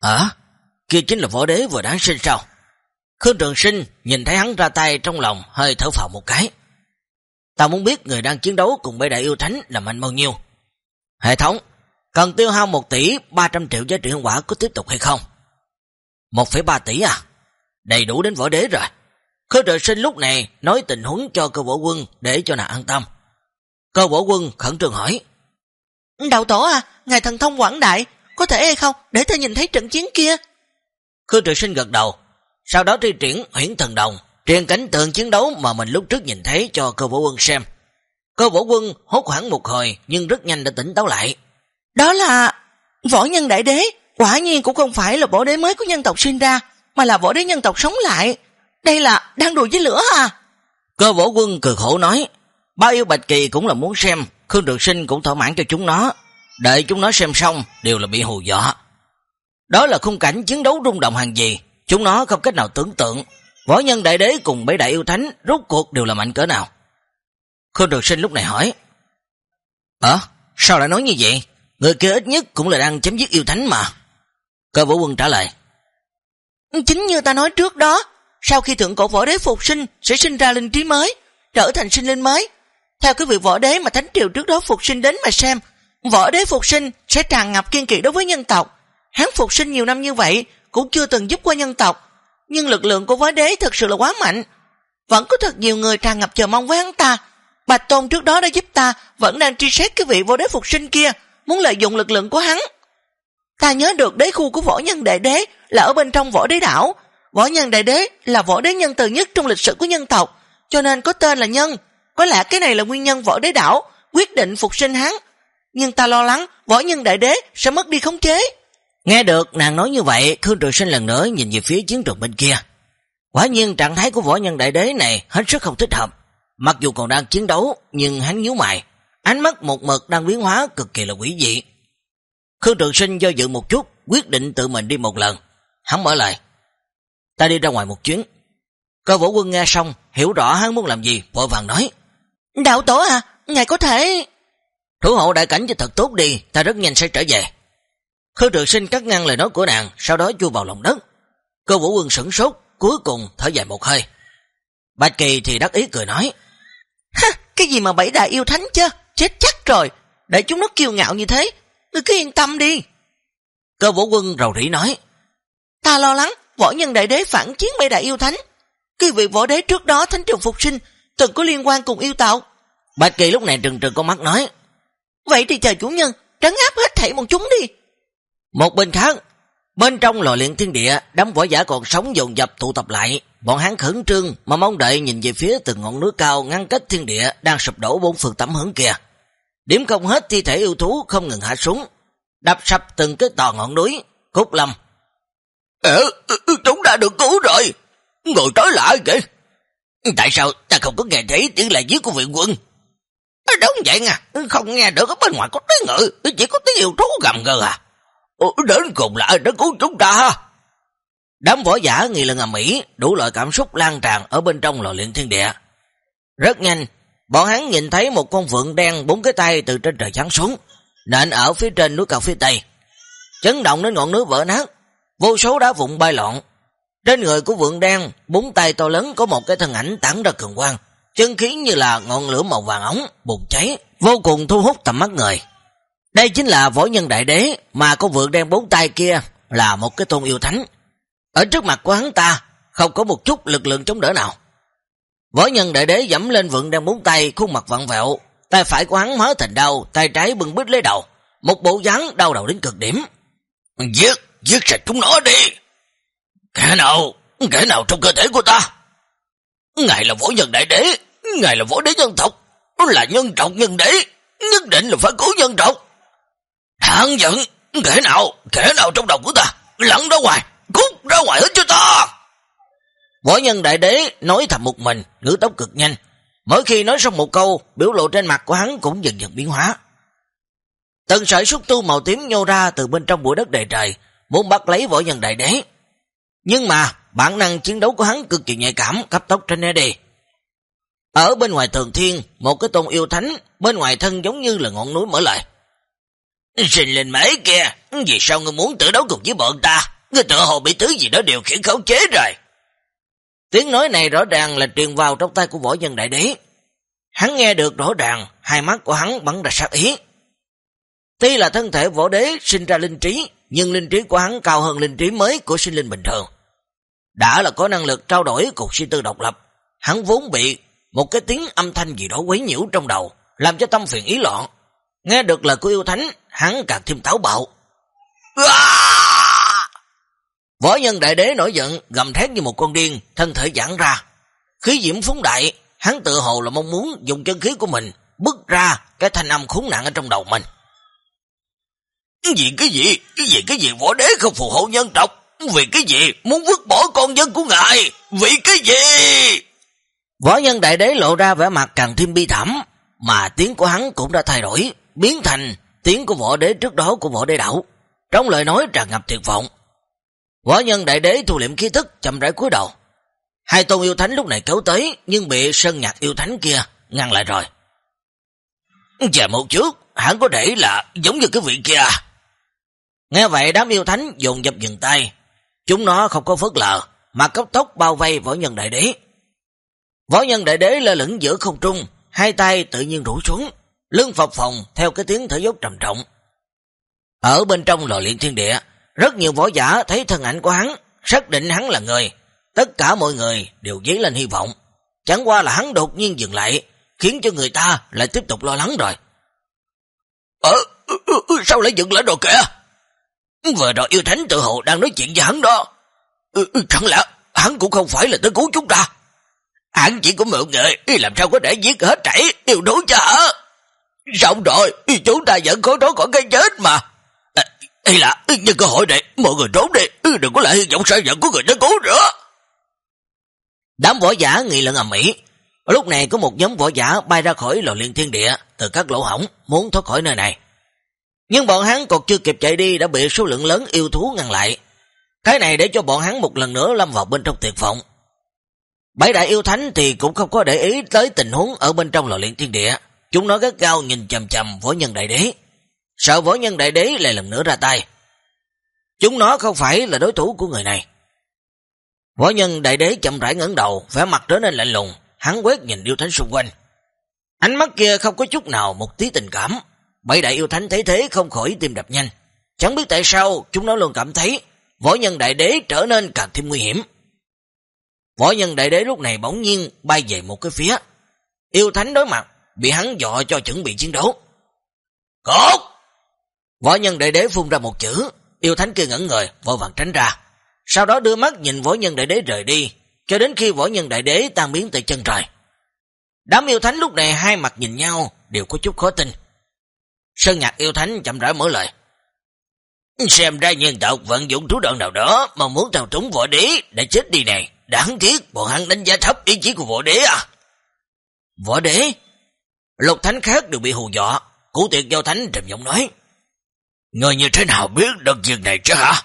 hả kia chính là võ đế vừa đáng sinh sao? Khương Trường Sinh nhìn thấy hắn ra tay trong lòng hơi thở phào một cái. Ta muốn biết người đang chiến đấu cùng bảy đại yêu thánh là mạnh bao nhiêu. Hệ thống, cần tiêu hao 1 tỷ 300 triệu giá trị hương quả có tiếp tục hay không? 1,3 tỷ à? Đầy đủ đến võ đế rồi. Khương Trường Sinh lúc này nói tình huống cho cơ võ quân để cho nàng an tâm. Cơ võ quân khẩn trương hỏi. Đạo tổ à, ngài thần thông quảng đại, có thể hay không để ta nhìn thấy trận chiến kia? Khương Trường Sinh gật đầu, sau đó thi triển huyển thần đồng, truyền cảnh tượng chiến đấu mà mình lúc trước nhìn thấy cho cơ võ quân xem. Cơ võ quân hốt hoảng một hồi nhưng rất nhanh đã tỉnh táo lại. Đó là võ nhân đại đế, quả nhiên cũng không phải là võ đế mới của nhân tộc sinh ra, mà là võ đế nhân tộc sống lại. Đây là đang đùa với lửa à? Cơ võ quân cười khổ nói, bao yêu Bạch Kỳ cũng là muốn xem, Khương Trường Sinh cũng thỏa mãn cho chúng nó. Đợi chúng nó xem xong đều là bị hù dọa. Đó là khung cảnh chiến đấu rung động hàng gì, chúng nó không cách nào tưởng tượng. Võ nhân đại đế cùng bảy đại yêu thánh rốt cuộc đều là mạnh cỡ nào. Khương Trường Sinh lúc này hỏi, Ờ, sao lại nói như vậy? Người kia ít nhất cũng là đang chém giết yêu thánh mà. Cơ vũ quân trả lời, Chính như ta nói trước đó, sau khi thượng cổ võ đế phục sinh sẽ sinh ra linh trí mới, trở thành sinh linh mới. Theo cái vị võ đế mà thánh triều trước đó phục sinh đến mà xem, võ đế phục sinh sẽ tràn ngập kiên kỵ đối với nhân tộc. Hắn phục sinh nhiều năm như vậy cũng chưa từng giúp qua nhân tộc, nhưng lực lượng của võ đế thật sự là quá mạnh. Vẫn có thật nhiều người tràn ngập chờ mong với hắn ta. Bạch Tôn trước đó đã giúp ta vẫn đang truy xét cái vị võ đế phục sinh kia, muốn lợi dụng lực lượng của hắn. Ta nhớ được đế khu của võ nhân đại đế là ở bên trong võ đế đảo. Võ nhân đại đế là võ đế nhân từ nhất trong lịch sử của nhân tộc, cho nên có tên là nhân. Có lẽ cái này là nguyên nhân võ đế đảo quyết định phục sinh hắn. Nhưng ta lo lắng võ nhân đại đế sẽ mất đi khống chế. Nghe được nàng nói như vậy, Khương Trường Sinh lần nữa nhìn về phía chiến trường bên kia. Quả nhiên trạng thái của võ nhân đại đế này hết sức không thích hợp. Mặc dù còn đang chiến đấu, nhưng hắn nhíu mày, ánh mắt một mực đang biến hóa cực kỳ là quỷ dị. Khương Trường Sinh do dự một chút, quyết định tự mình đi một lần. Hắn mở lời. Ta đi ra ngoài một chuyến. Cơ võ quân nghe xong, hiểu rõ hắn muốn làm gì, vội vàng nói. Đạo tổ à, ngài có thể... Thủ hộ đại cảnh cho thật tốt đi, ta rất nhanh sẽ trở về. Khương Trường Sinh cắt ngăn lời nói của nàng, sau đó chui vào lòng đất. Cơ vũ quân sửng sốt, cuối cùng thở dài một hơi. Bạch Kỳ thì đắc ý cười nói. Cái gì mà bảy đại yêu thánh chứ, chết chắc rồi, để chúng nó kiêu ngạo như thế, ngươi cứ yên tâm đi. Cơ vũ quân rầu rĩ nói. Ta lo lắng, võ nhân đại đế phản chiến bảy đại yêu thánh. Cái vị võ đế trước đó thánh trường phục sinh, từng có liên quan cùng yêu tạo. Bạch Kỳ lúc này trừng trừng con mắt nói. Vậy thì chờ chủ nhân, trấn áp hết thảy một chúng đi. Một bên khác, bên trong lò luyện thiên địa, đám võ giả còn sống dồn dập tụ tập lại. Bọn hắn khẩn trương mà mong đợi nhìn về phía từng ngọn núi cao ngăn cách thiên địa đang sụp đổ bốn phương tắm hướng kia. Điểm không hết thi thể yêu thú không ngừng hạ xuống, đập sập từng cái tòa ngọn núi, cốt lâm. Ờ, chúng đã được cứu rồi, người tới lại kìa. Tại sao ta không có nghe thấy tiếng là giết của viện quân? Đúng vậy nha, không nghe được ở bên ngoài có tiếng ngự, chỉ có tiếng yêu thú gầm gừ à. Đến cùng là ai đã cứu chúng ta Đám võ giả nghi lần ngầm mỹ, đủ loại cảm xúc lan tràn ở bên trong lò luyện thiên địa. Rất nhanh, bọn hắn nhìn thấy một con vượng đen bốn cái tay từ trên trời trắng xuống, nện ở phía trên núi cao phía tây. Chấn động đến ngọn núi vỡ nát, vô số đá vụn bay loạn Trên người của vượng đen, bốn tay to lớn có một cái thân ảnh tản ra cường quang, chân khí như là ngọn lửa màu vàng ống, bùng cháy, vô cùng thu hút tầm mắt người. Đây chính là võ nhân đại đế, mà con vượng đen bốn tay kia là một cái tôn yêu thánh. Ở trước mặt của hắn ta, không có một chút lực lượng chống đỡ nào. Võ nhân đại đế dẫm lên vượng đen bốn tay, khuôn mặt vặn vẹo, tay phải của hắn hóa thành đau, tay trái bưng bít lấy đầu, một bộ dáng đau đầu đến cực điểm. Giết, giết sạch chúng nó đi. Kẻ nào, kẻ nào trong cơ thể của ta? Ngài là võ nhân đại đế, ngài là võ đế nhân tộc, là nhân trọng nhân đế, nhất định là phải cứu nhân trọng hắn giận, kẻ nào, kẻ nào trong đầu của ta, lẫn ra ngoài, cút ra ngoài hết cho ta. Võ nhân đại đế nói thầm một mình, ngữ tốc cực nhanh. Mỗi khi nói xong một câu, biểu lộ trên mặt của hắn cũng dần dần biến hóa. Từng sợi xúc tu màu tím nhô ra từ bên trong bụi đất đầy trời, muốn bắt lấy võ nhân đại đế. Nhưng mà, bản năng chiến đấu của hắn cực kỳ nhạy cảm, cấp tốc trên e đi. Ở bên ngoài thường thiên, một cái tôn yêu thánh, bên ngoài thân giống như là ngọn núi mở lại xin lên mấy kìa, vì sao ngươi muốn tự đấu cùng với bọn ta? Ngươi tự hồ bị thứ gì đó điều khiển khống chế rồi. Tiếng nói này rõ ràng là truyền vào trong tay của võ nhân đại đế. Hắn nghe được rõ ràng, hai mắt của hắn bắn ra sát ý. Tuy là thân thể võ đế sinh ra linh trí, nhưng linh trí của hắn cao hơn linh trí mới của sinh linh bình thường. Đã là có năng lực trao đổi cục suy tư độc lập, hắn vốn bị một cái tiếng âm thanh gì đó quấy nhiễu trong đầu, làm cho tâm phiền ý loạn. Nghe được lời của yêu thánh, hắn càng thêm táo bạo. Võ nhân đại đế nổi giận, gầm thét như một con điên, thân thể giãn ra. Khí diễm phúng đại, hắn tự hồ là mong muốn dùng chân khí của mình, bứt ra cái thanh âm khốn nạn ở trong đầu mình. cái gì cái gì? cái gì cái gì võ đế không phù hộ nhân tộc? Vì cái gì? Muốn vứt bỏ con dân của ngài? Vì cái gì? Võ nhân đại đế lộ ra vẻ mặt càng thêm bi thảm, mà tiếng của hắn cũng đã thay đổi, biến thành tiếng của võ đế trước đó của võ đế đảo. Trong lời nói tràn ngập tuyệt vọng. Võ nhân đại đế thu liệm khí thức chậm rãi cúi đầu. Hai tôn yêu thánh lúc này kéo tới, nhưng bị sơn nhạc yêu thánh kia ngăn lại rồi. Chờ một chút, hắn có thể là giống như cái vị kia à. Nghe vậy đám yêu thánh dùng dập dừng tay. Chúng nó không có phớt lờ, mà cấp tốc bao vây võ nhân đại đế. Võ nhân đại đế lơ lửng giữa không trung, hai tay tự nhiên rủ xuống, lưng phập phòng theo cái tiếng thở dốc trầm trọng. Ở bên trong lò luyện thiên địa, rất nhiều võ giả thấy thân ảnh của hắn, xác định hắn là người. Tất cả mọi người đều dấy lên hy vọng. Chẳng qua là hắn đột nhiên dừng lại, khiến cho người ta lại tiếp tục lo lắng rồi. Ờ, ừ, ừ, ừ, sao lại dừng lại rồi kìa? Vừa rồi yêu thánh tự hồ đang nói chuyện với hắn đó. Chẳng lẽ hắn cũng không phải là tới cứu chúng ta? Hắn chỉ có mượn người, làm sao có thể giết hết trảy yêu đối cho hả? Xong rồi, chúng ta vẫn có trốn còn cái chết mà. À, hay là, nhân cơ hội này, mọi người trốn đi, đừng có lại hy vọng sai giận của người đến cứu nữa. Đám võ giả nghị luận ầm ĩ. Lúc này có một nhóm võ giả bay ra khỏi lò liên thiên địa từ các lỗ hỏng muốn thoát khỏi nơi này. Nhưng bọn hắn còn chưa kịp chạy đi đã bị số lượng lớn yêu thú ngăn lại. Cái này để cho bọn hắn một lần nữa lâm vào bên trong tuyệt vọng. Bảy đại yêu thánh thì cũng không có để ý tới tình huống ở bên trong lò luyện thiên địa. Chúng nó gắt cao nhìn chầm chầm võ nhân đại đế. Sợ võ nhân đại đế lại lần nữa ra tay. Chúng nó không phải là đối thủ của người này. Võ nhân đại đế chậm rãi ngẩng đầu, vẻ mặt trở nên lạnh lùng, hắn quét nhìn yêu thánh xung quanh. Ánh mắt kia không có chút nào một tí tình cảm. Bảy đại yêu thánh thấy thế không khỏi tim đập nhanh. Chẳng biết tại sao chúng nó luôn cảm thấy võ nhân đại đế trở nên càng thêm nguy hiểm. Võ nhân đại đế lúc này bỗng nhiên bay về một cái phía. Yêu thánh đối mặt, bị hắn dọ cho chuẩn bị chiến đấu. Cốt! Võ nhân đại đế phun ra một chữ, yêu thánh kia ngẩn người, vội vàng tránh ra. Sau đó đưa mắt nhìn võ nhân đại đế rời đi, cho đến khi võ nhân đại đế tan biến tại chân trời. Đám yêu thánh lúc này hai mặt nhìn nhau, đều có chút khó tin. Sơn nhạc yêu thánh chậm rãi mở lời. Xem ra nhân tộc vận dụng thủ đoạn nào đó mà muốn thao trúng võ đế đã chết đi này. Đáng tiếc bọn hắn đánh giá thấp ý chí của võ đế à. Võ đế? Lục thánh khác đều bị hù dọa. Cụ tiệt giao thánh trầm giọng nói. Người như thế nào biết được việc này chứ hả?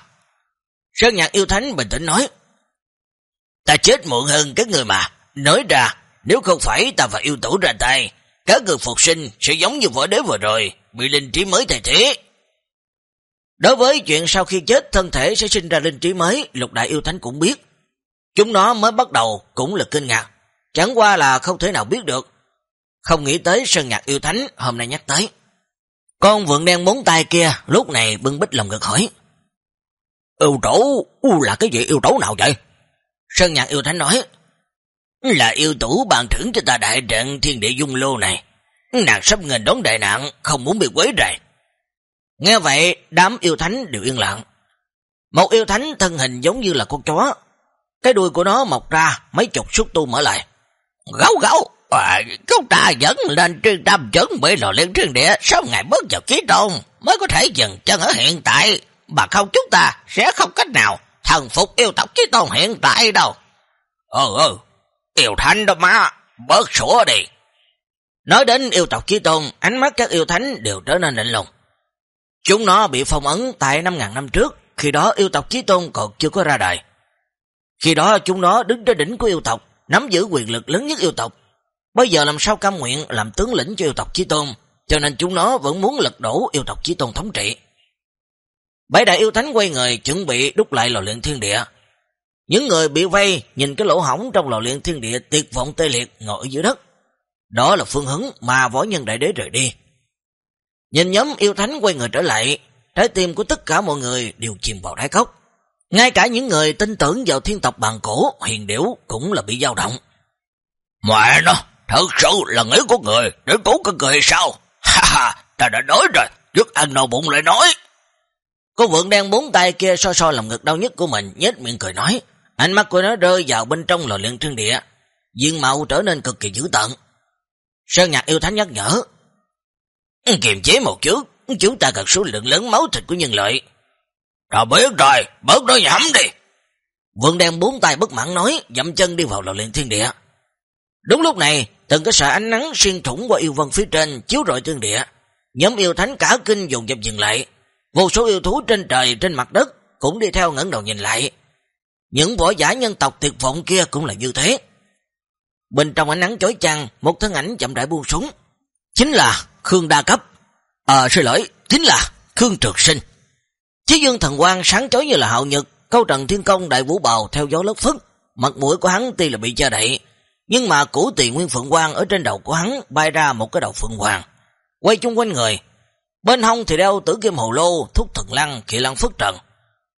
Sơn nhạc yêu thánh bình tĩnh nói. Ta chết muộn hơn các người mà. Nói ra, nếu không phải ta và yêu tủ ra tay, các người phục sinh sẽ giống như võ đế vừa rồi, bị linh trí mới thay thế. Đối với chuyện sau khi chết thân thể sẽ sinh ra linh trí mới, lục đại yêu thánh cũng biết. Chúng nó mới bắt đầu cũng là kinh ngạc, chẳng qua là không thể nào biết được. Không nghĩ tới sơn nhạc yêu thánh hôm nay nhắc tới. Con vượng đen bốn tay kia lúc này bưng bích lòng ngực hỏi. Yêu tủ, là cái gì yêu trổ nào vậy? Sơn nhạc yêu thánh nói. Là yêu tủ bàn thưởng cho ta đại trận thiên địa dung lô này. Nàng sắp nghênh đón đại nạn, không muốn bị quấy rầy. Nghe vậy, đám yêu thánh đều yên lặng. Một yêu thánh thân hình giống như là con chó. Cái đuôi của nó mọc ra, mấy chục xúc tu mở lại. Gấu gấu, à, chúng ta dẫn lên trương tâm chuẩn bị lò liên trương địa, sau ngày bước vào ký tôn, mới có thể dừng chân ở hiện tại. Mà không chúng ta sẽ không cách nào thần phục yêu tộc ký tôn hiện tại đâu. Ừ ừ, yêu thánh đó má, bớt sủa đi. Nói đến yêu tộc ký tôn, ánh mắt các yêu thánh đều trở nên lạnh lùng. Chúng nó bị phong ấn tại 5.000 năm trước, khi đó yêu tộc Chí Tôn còn chưa có ra đời. Khi đó chúng nó đứng trên đỉnh của yêu tộc, nắm giữ quyền lực lớn nhất yêu tộc. Bây giờ làm sao cam nguyện làm tướng lĩnh cho yêu tộc Chí Tôn, cho nên chúng nó vẫn muốn lật đổ yêu tộc Chí Tôn thống trị. Bảy đại yêu thánh quay người chuẩn bị đúc lại lò luyện thiên địa. Những người bị vây nhìn cái lỗ hỏng trong lò luyện thiên địa tuyệt vọng tê liệt ngồi dưới đất. Đó là phương hướng mà võ nhân đại đế rời đi. Nhìn nhóm yêu thánh quay người trở lại, trái tim của tất cả mọi người đều chìm vào đáy cốc. Ngay cả những người tin tưởng vào thiên tộc bàn cổ, hiền điểu cũng là bị dao động. Mẹ nó, thật sự là nghĩa của người để cứu các người sao? Ha ha, ta đã nói rồi, trước ăn no bụng lại nói. Cô vượng đen bốn tay kia so so lòng ngực đau nhất của mình, nhếch miệng cười nói. Ánh mắt của nó rơi vào bên trong lò luyện thiên địa, diện mạo trở nên cực kỳ dữ tận. Sơn nhạc yêu thánh nhắc nhở. Kiềm chế một chút, chúng ta cần số lượng lớn máu thịt của nhân loại. Rồi biết rồi, bớt nói nhẩm đi. Vượng đen bốn tay bất mãn nói, dậm chân đi vào lò luyện thiên địa. Đúng lúc này, từng cái sợi ánh nắng xuyên thủng qua yêu vân phía trên, chiếu rọi thiên địa. Nhóm yêu thánh cả kinh dùng dập dừng lại. Vô số yêu thú trên trời, trên mặt đất cũng đi theo ngẩng đầu nhìn lại. Những võ giả nhân tộc tuyệt vọng kia cũng là như thế. Bên trong ánh nắng chói chang, một thân ảnh chậm rãi buông súng. Chính là Khương Đa Cấp. Ờ, à, xin lỗi, chính là Khương Trực Sinh. Chí dương thần quang sáng chói như là hạo nhật, câu trần thiên công đại vũ bào theo gió lốc phất. Mặt mũi của hắn tuy là bị che đậy, nhưng mà củ tiền nguyên phượng quang ở trên đầu của hắn bay ra một cái đầu phượng hoàng. Quay chung quanh người, bên hông thì đeo tử kim hồ lô, thúc thần lăng, kỳ lăng phất trận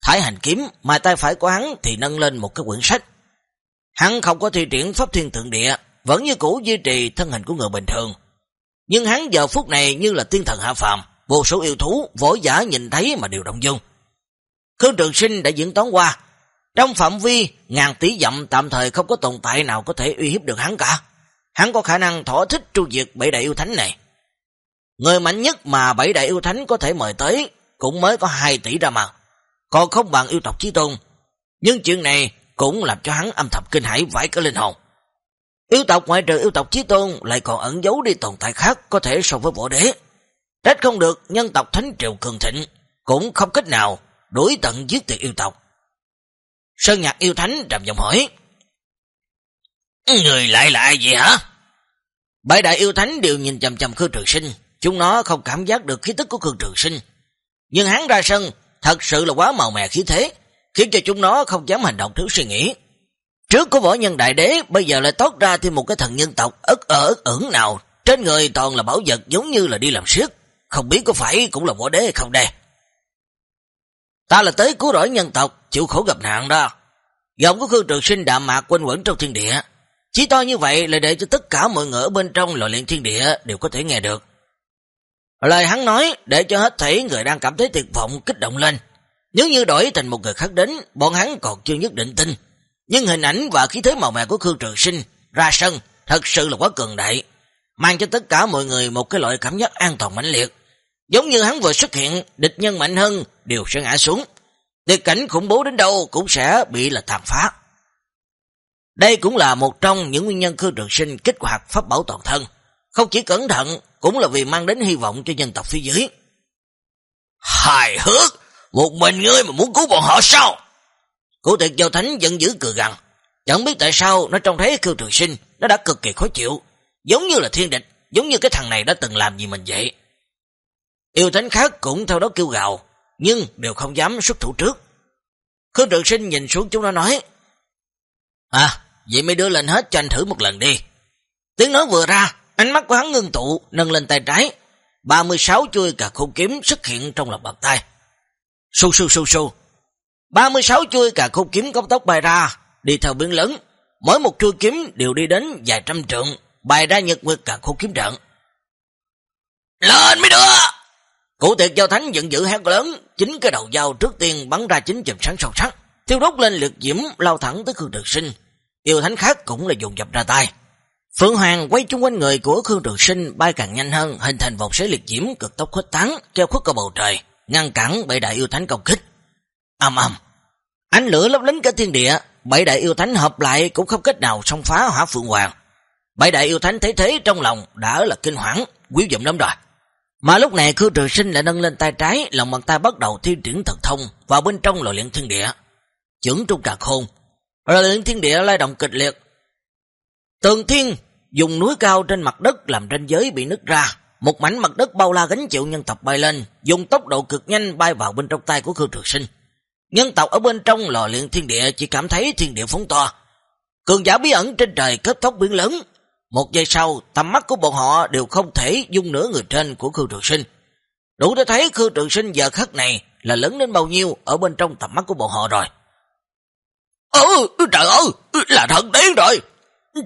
Thái hành kiếm, mà tay phải của hắn thì nâng lên một cái quyển sách. Hắn không có thi triển pháp thiên thượng địa, vẫn như cũ duy trì thân hình của người bình thường. Nhưng hắn giờ phút này như là tiên thần hạ phàm, vô số yêu thú, võ giả nhìn thấy mà đều động dung. Khương Trường Sinh đã diễn toán qua, trong phạm vi, ngàn tỷ dặm tạm thời không có tồn tại nào có thể uy hiếp được hắn cả. Hắn có khả năng thỏa thích tru diệt bảy đại yêu thánh này. Người mạnh nhất mà bảy đại yêu thánh có thể mời tới cũng mới có 2 tỷ ra mà. Còn không bằng yêu tộc Chí Tôn. Nhưng chuyện này cũng làm cho hắn âm thầm kinh hãi vãi cả linh hồn. Yêu tộc ngoại trừ yêu tộc Chí Tôn lại còn ẩn giấu đi tồn tại khác có thể so với võ đế. Trách không được nhân tộc Thánh Triều Cường Thịnh cũng không cách nào đối tận giết tuyệt yêu tộc. Sơn Nhạc yêu thánh trầm giọng hỏi. Người lại là ai vậy hả? Bảy đại yêu thánh đều nhìn chầm chầm Khương Trường Sinh. Chúng nó không cảm giác được khí tức của Khương Trường Sinh. Nhưng hắn ra sân thật sự là quá màu mè khí thế, khiến cho chúng nó không dám hành động thiếu suy nghĩ. Trước của võ nhân đại đế, bây giờ lại tốt ra thêm một cái thần nhân tộc ức ở ức ẩn nào, trên người toàn là bảo vật giống như là đi làm siết, không biết có phải cũng là võ đế hay không đây. Ta là tới cứu rỗi nhân tộc, chịu khổ gặp nạn đó. Giọng của Khương Trường Sinh đạm mạc quanh quẩn trong thiên địa. Chỉ to như vậy là để cho tất cả mọi người ở bên trong lò luyện thiên địa đều có thể nghe được. Lời hắn nói để cho hết thảy người đang cảm thấy tuyệt vọng kích động lên. Nếu như đổi thành một người khác đến, bọn hắn còn chưa nhất định tin. Nhưng hình ảnh và khí thế màu mè của Khương Trường Sinh ra sân thật sự là quá cường đại, mang cho tất cả mọi người một cái loại cảm giác an toàn mãnh liệt. Giống như hắn vừa xuất hiện, địch nhân mạnh hơn đều sẽ ngã xuống. Tuyệt cảnh khủng bố đến đâu cũng sẽ bị là tàn phá. Đây cũng là một trong những nguyên nhân Khương Trường Sinh kích hoạt pháp bảo toàn thân. Không chỉ cẩn thận, cũng là vì mang đến hy vọng cho dân tộc phía dưới. Hài hước! Một mình ngươi mà muốn cứu bọn họ sao? Cụ tiệt giao thánh giận dữ cười gằn. Chẳng biết tại sao nó trông thấy Khương Trường Sinh nó đã cực kỳ khó chịu. Giống như là thiên địch, giống như cái thằng này đã từng làm gì mình vậy. Yêu thánh khác cũng theo đó kêu gào, nhưng đều không dám xuất thủ trước. Khương Trực Sinh nhìn xuống chúng nó nói, À, vậy mấy đứa lên hết cho anh thử một lần đi. Tiếng nói vừa ra, ánh mắt của hắn ngưng tụ, nâng lên tay trái. 36 chuôi cả khung kiếm xuất hiện trong lòng bàn tay. Su su su su. 36 chuôi cả khung kiếm cốc tốc bay ra, đi theo biến lớn. Mỗi một chuôi kiếm đều đi đến vài trăm trượng, bay ra nhật nguyệt cả khung kiếm trận. Lên mấy đứa! Cụ tiệt giao thánh giận dữ hét lớn, chính cái đầu dao trước tiên bắn ra chính chùm sáng sâu sắc, thiêu đốt lên liệt diễm lao thẳng tới Khương Trường Sinh. Yêu thánh khác cũng là dùng dập ra tay. Phượng Hoàng quay chung quanh người của Khương Trường Sinh bay càng nhanh hơn, hình thành vòng xoáy liệt diễm cực tốc khuếch tán, treo khuất cả bầu trời, ngăn cản bảy đại yêu thánh công kích. Ầm ầm. Ánh lửa lấp lánh cả thiên địa, bảy đại yêu thánh hợp lại cũng không cách nào xông phá Hỏa Phượng Hoàng. Bảy đại yêu thánh thấy thế trong lòng đã là kinh hoảng quý dụng lắm rồi. Mà lúc này Khương Trường Sinh lại nâng lên tay trái, lòng bàn tay bắt đầu thi triển thần thông vào bên trong lò luyện thiên địa. Chưởng trung cả khôn, lò luyện thiên địa lai động kịch liệt. Tường thiên dùng núi cao trên mặt đất làm ranh giới bị nứt ra, một mảnh mặt đất bao la gánh chịu nhân tộc bay lên, dùng tốc độ cực nhanh bay vào bên trong tay của Khương Trường Sinh. Nhân tộc ở bên trong lò luyện thiên địa chỉ cảm thấy thiên địa phóng to. Cường giả bí ẩn trên trời kết tốc biến lớn. Một giây sau, tầm mắt của bọn họ đều không thể dung nửa người trên của Khương Trường Sinh. Đủ để thấy Khương Trường Sinh giờ khắc này là lớn đến bao nhiêu ở bên trong tầm mắt của bọn họ rồi. Ừ, trời ơi, là thần điên rồi.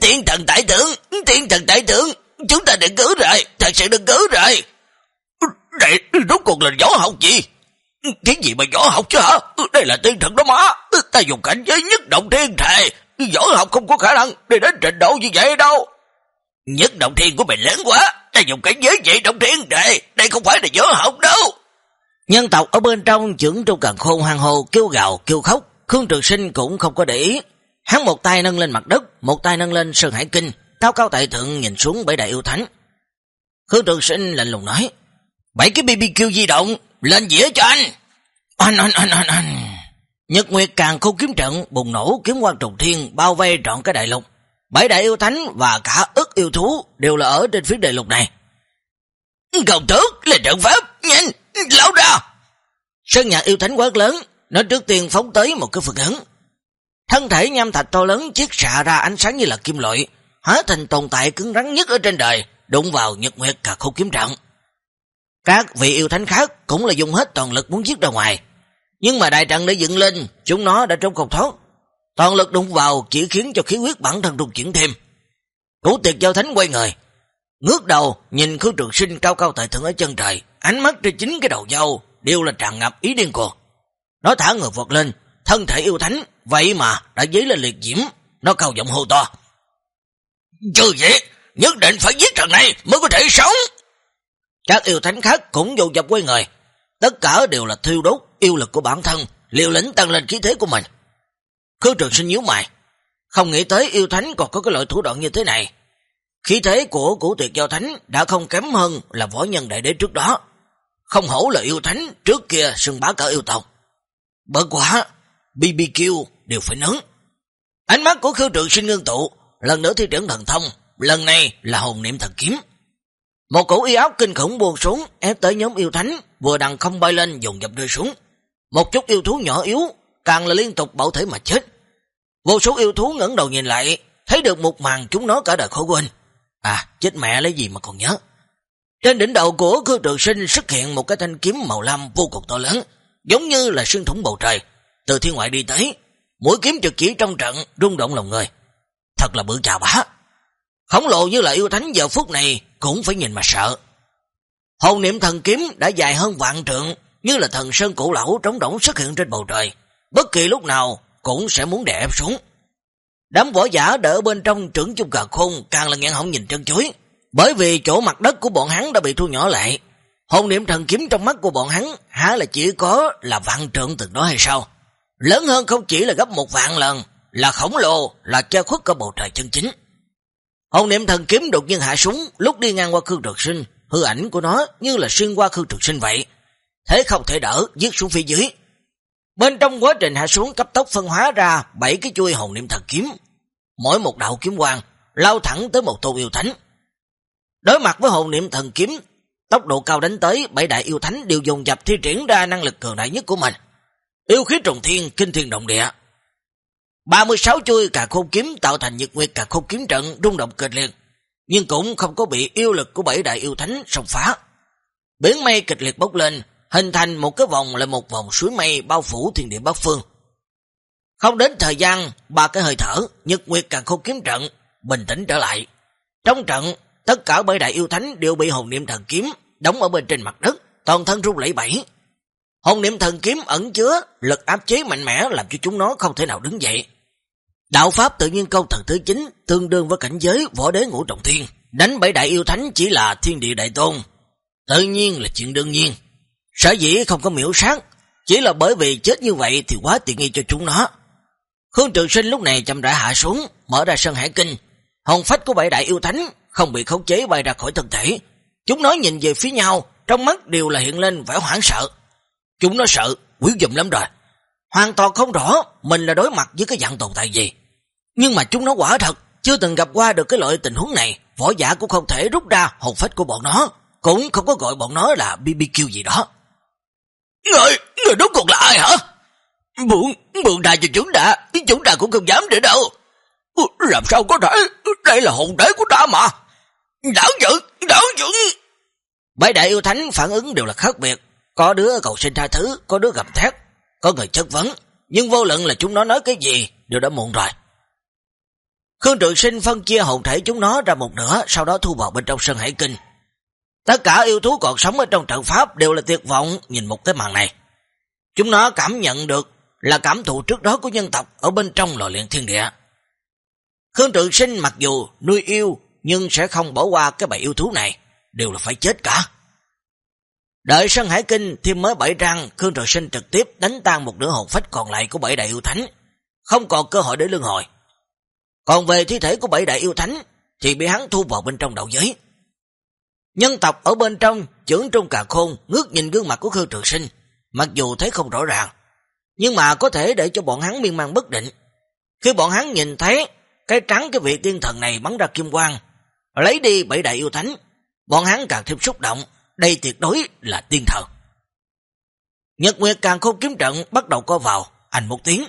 tiên thần đại tưởng, tiên thần đại tưởng, chúng ta đừng cứu rồi, thật sự đừng cứu rồi. Đây, rốt cuộc là võ học gì? Cái gì mà võ học chứ hả? Đây là tiên thần đó má. Ta dùng cảnh giới nhất động thiên thề. Võ học không có khả năng để đến trình độ như vậy đâu. Nhất động thiên của mình lớn quá. Ta dùng cảnh giới vậy động thiên thề. Đây không phải là võ học đâu. Nhân tộc ở bên trong trưởng trong càng khôn hoang hồ kêu gào kêu khóc. Khương Trường Sinh cũng không có để ý. Hắn một tay nâng lên mặt đất, một tay nâng lên Sơn Hải Kinh, cao cao tại thượng nhìn xuống bảy đại yêu thánh. Khương Trường Sinh lạnh lùng nói, bảy cái BBQ di động, lên dĩa cho anh. Anh, anh, anh, anh, anh. Nhật Nguyệt càng khô kiếm trận, bùng nổ kiếm quan trùng thiên, bao vây trọn cái đại lục. Bảy đại yêu thánh và cả ức yêu thú đều là ở trên phía đại lục này. Công tước là trận pháp, nhanh, lão ra. Sơn nhạc yêu thánh quát lớn, nó trước tiên phóng tới một cái phật ứng Thân thể nham thạch to lớn chiếc xạ ra ánh sáng như là kim loại, hóa thành tồn tại cứng rắn nhất ở trên đời, đụng vào Nhật Nguyệt cả khu kiếm trận. Các vị yêu thánh khác cũng là dùng hết toàn lực muốn giết ra ngoài. Nhưng mà đại trận đã dựng lên, chúng nó đã trông cột thoát. Toàn lực đụng vào chỉ khiến cho khí huyết bản thân rung chuyển thêm. Củ tiệt giao thánh quay người. Ngước đầu, nhìn khương trường sinh cao cao tại thượng ở chân trời. Ánh mắt trên chính cái đầu dâu đều là tràn ngập ý điên cuồng. Nó thả người vọt lên, thân thể yêu thánh, vậy mà đã dấy lên liệt diễm. Nó cao giọng hô to. Chứ vậy, nhất định phải giết thằng này mới có thể sống. Các yêu thánh khác cũng dồn dập quay người. Tất cả đều là thiêu đốt yêu lực của bản thân, liều lĩnh tăng lên khí thế của mình. Khứ trường sinh nhíu mày, không nghĩ tới yêu thánh còn có cái loại thủ đoạn như thế này. Khí thế của củ tuyệt giao thánh đã không kém hơn là võ nhân đại đế trước đó. Không hổ là yêu thánh trước kia sừng bá cỡ yêu tộc. Bất quả, BBQ đều phải nướng. Ánh mắt của Khương trường sinh ngưng tụ, lần nữa thi triển thần thông, lần này là hồn niệm thần kiếm. Một cổ y áo kinh khủng buông xuống, ép tới nhóm yêu thánh, vừa đằng không bay lên dùng dập rơi xuống. Một chút yêu thú nhỏ yếu, càng là liên tục bảo thể mà chết. Vô số yêu thú ngẩng đầu nhìn lại, thấy được một màn chúng nó cả đời khó quên. À, chết mẹ lấy gì mà còn nhớ. Trên đỉnh đầu của cư trường sinh xuất hiện một cái thanh kiếm màu lam vô cùng to lớn, giống như là xuyên thủng bầu trời. Từ thiên ngoại đi tới, mũi kiếm trực chỉ trong trận, rung động lòng người. Thật là bự chào bá. Khổng lồ như là yêu thánh giờ phút này cũng phải nhìn mà sợ. Hồn niệm thần kiếm đã dài hơn vạn trượng, như là thần sơn cổ lão trống rỗng xuất hiện trên bầu trời. Bất kỳ lúc nào cũng sẽ muốn đè ép xuống. Đám võ giả đỡ bên trong trưởng chung cờ khôn càng là ngạn họng nhìn chân chối. Bởi vì chỗ mặt đất của bọn hắn đã bị thu nhỏ lại. Hồn niệm thần kiếm trong mắt của bọn hắn há là chỉ có là vạn trượng từng đó hay sao? Lớn hơn không chỉ là gấp một vạn lần, là khổng lồ, là che khuất cả bầu trời chân chính. Hồn niệm thần kiếm đột nhiên hạ súng, lúc đi ngang qua Khương Trực Sinh, hư ảnh của nó như là xuyên qua Khương Trực Sinh vậy. Thế không thể đỡ, giết xuống phía dưới. Bên trong quá trình hạ xuống cấp tốc phân hóa ra bảy cái chuôi hồn niệm thần kiếm. Mỗi một đạo kiếm quang lao thẳng tới một tôn yêu thánh. Đối mặt với hồn niệm thần kiếm, tốc độ cao đánh tới, bảy đại yêu thánh đều dùng dập thi triển ra năng lực cường đại nhất của mình. Yêu khí trùng thiên, kinh thiên động địa. 36 chuôi cả khôn kiếm tạo thành nhật nguyệt cả khôn kiếm trận rung động kịch liệt, nhưng cũng không có bị yêu lực của bảy đại yêu thánh xông phá. Biển mây kịch liệt bốc lên, hình thành một cái vòng là một vòng suối mây bao phủ thiên địa bắc phương. Không đến thời gian, ba cái hơi thở, nhật nguyệt càng không kiếm trận, bình tĩnh trở lại. Trong trận, tất cả bảy đại yêu thánh đều bị hồn niệm thần kiếm đóng ở bên trên mặt đất, toàn thân rung lẫy bẫy. Hồn niệm thần kiếm ẩn chứa lực áp chế mạnh mẽ làm cho chúng nó không thể nào đứng dậy. Đạo Pháp tự nhiên câu thần thứ 9 tương đương với cảnh giới võ đế ngũ trọng thiên. Đánh bảy đại yêu thánh chỉ là thiên địa đại tôn. Tự nhiên là chuyện đương nhiên. Sở dĩ không có miễu sát, chỉ là bởi vì chết như vậy thì quá tiện nghi cho chúng nó. Khương Trường Sinh lúc này chậm rãi hạ xuống, mở ra sân hải kinh. Hồn phách của bảy đại yêu thánh không bị khống chế bay ra khỏi thân thể. Chúng nó nhìn về phía nhau, trong mắt đều là hiện lên vẻ hoảng sợ. Chúng nó sợ, quý dùm lắm rồi. Hoàn toàn không rõ mình là đối mặt với cái dạng tồn tại gì. Nhưng mà chúng nó quả thật chưa từng gặp qua được cái loại tình huống này. Võ giả cũng không thể rút ra hồn phách của bọn nó. Cũng không có gọi bọn nó là BBQ gì đó. Người, người đúng cuộc là ai hả? buồn buồn đại cho chúng ta, chúng ta cũng không dám để đâu. Ừ, làm sao có thể, đây là hồn đế của ta mà. Đảo giận, đảo giận. Bảy đại yêu thánh phản ứng đều là khác biệt. Có đứa cầu xin tha thứ, có đứa gầm thét, có người chất vấn. Nhưng vô luận là chúng nó nói cái gì, đều đã muộn rồi. Khương Trường Sinh phân chia hồn thể chúng nó ra một nửa, sau đó thu vào bên trong sân hải kinh. Tất cả yêu thú còn sống ở trong trận pháp đều là tuyệt vọng nhìn một cái màn này. Chúng nó cảm nhận được là cảm thụ trước đó của nhân tộc ở bên trong lò luyện thiên địa. Khương Trường Sinh mặc dù nuôi yêu nhưng sẽ không bỏ qua cái bầy yêu thú này, đều là phải chết cả. Đợi sân hải kinh thêm mới bảy răng, Khương Trường Sinh trực tiếp đánh tan một nửa hồn phách còn lại của bảy đại yêu thánh, không còn cơ hội để lương hồi. Còn về thi thể của bảy đại yêu thánh thì bị hắn thu vào bên trong đạo giới. Nhân tộc ở bên trong, trưởng trung cà khôn, ngước nhìn gương mặt của Khương Trường Sinh, mặc dù thấy không rõ ràng, nhưng mà có thể để cho bọn hắn miên man bất định. Khi bọn hắn nhìn thấy cái trắng cái vị tiên thần này bắn ra kim quang, lấy đi bảy đại yêu thánh, bọn hắn càng thêm xúc động, đây tuyệt đối là tiên thần. Nhật Nguyệt càng khôn kiếm trận bắt đầu co vào, anh một tiếng.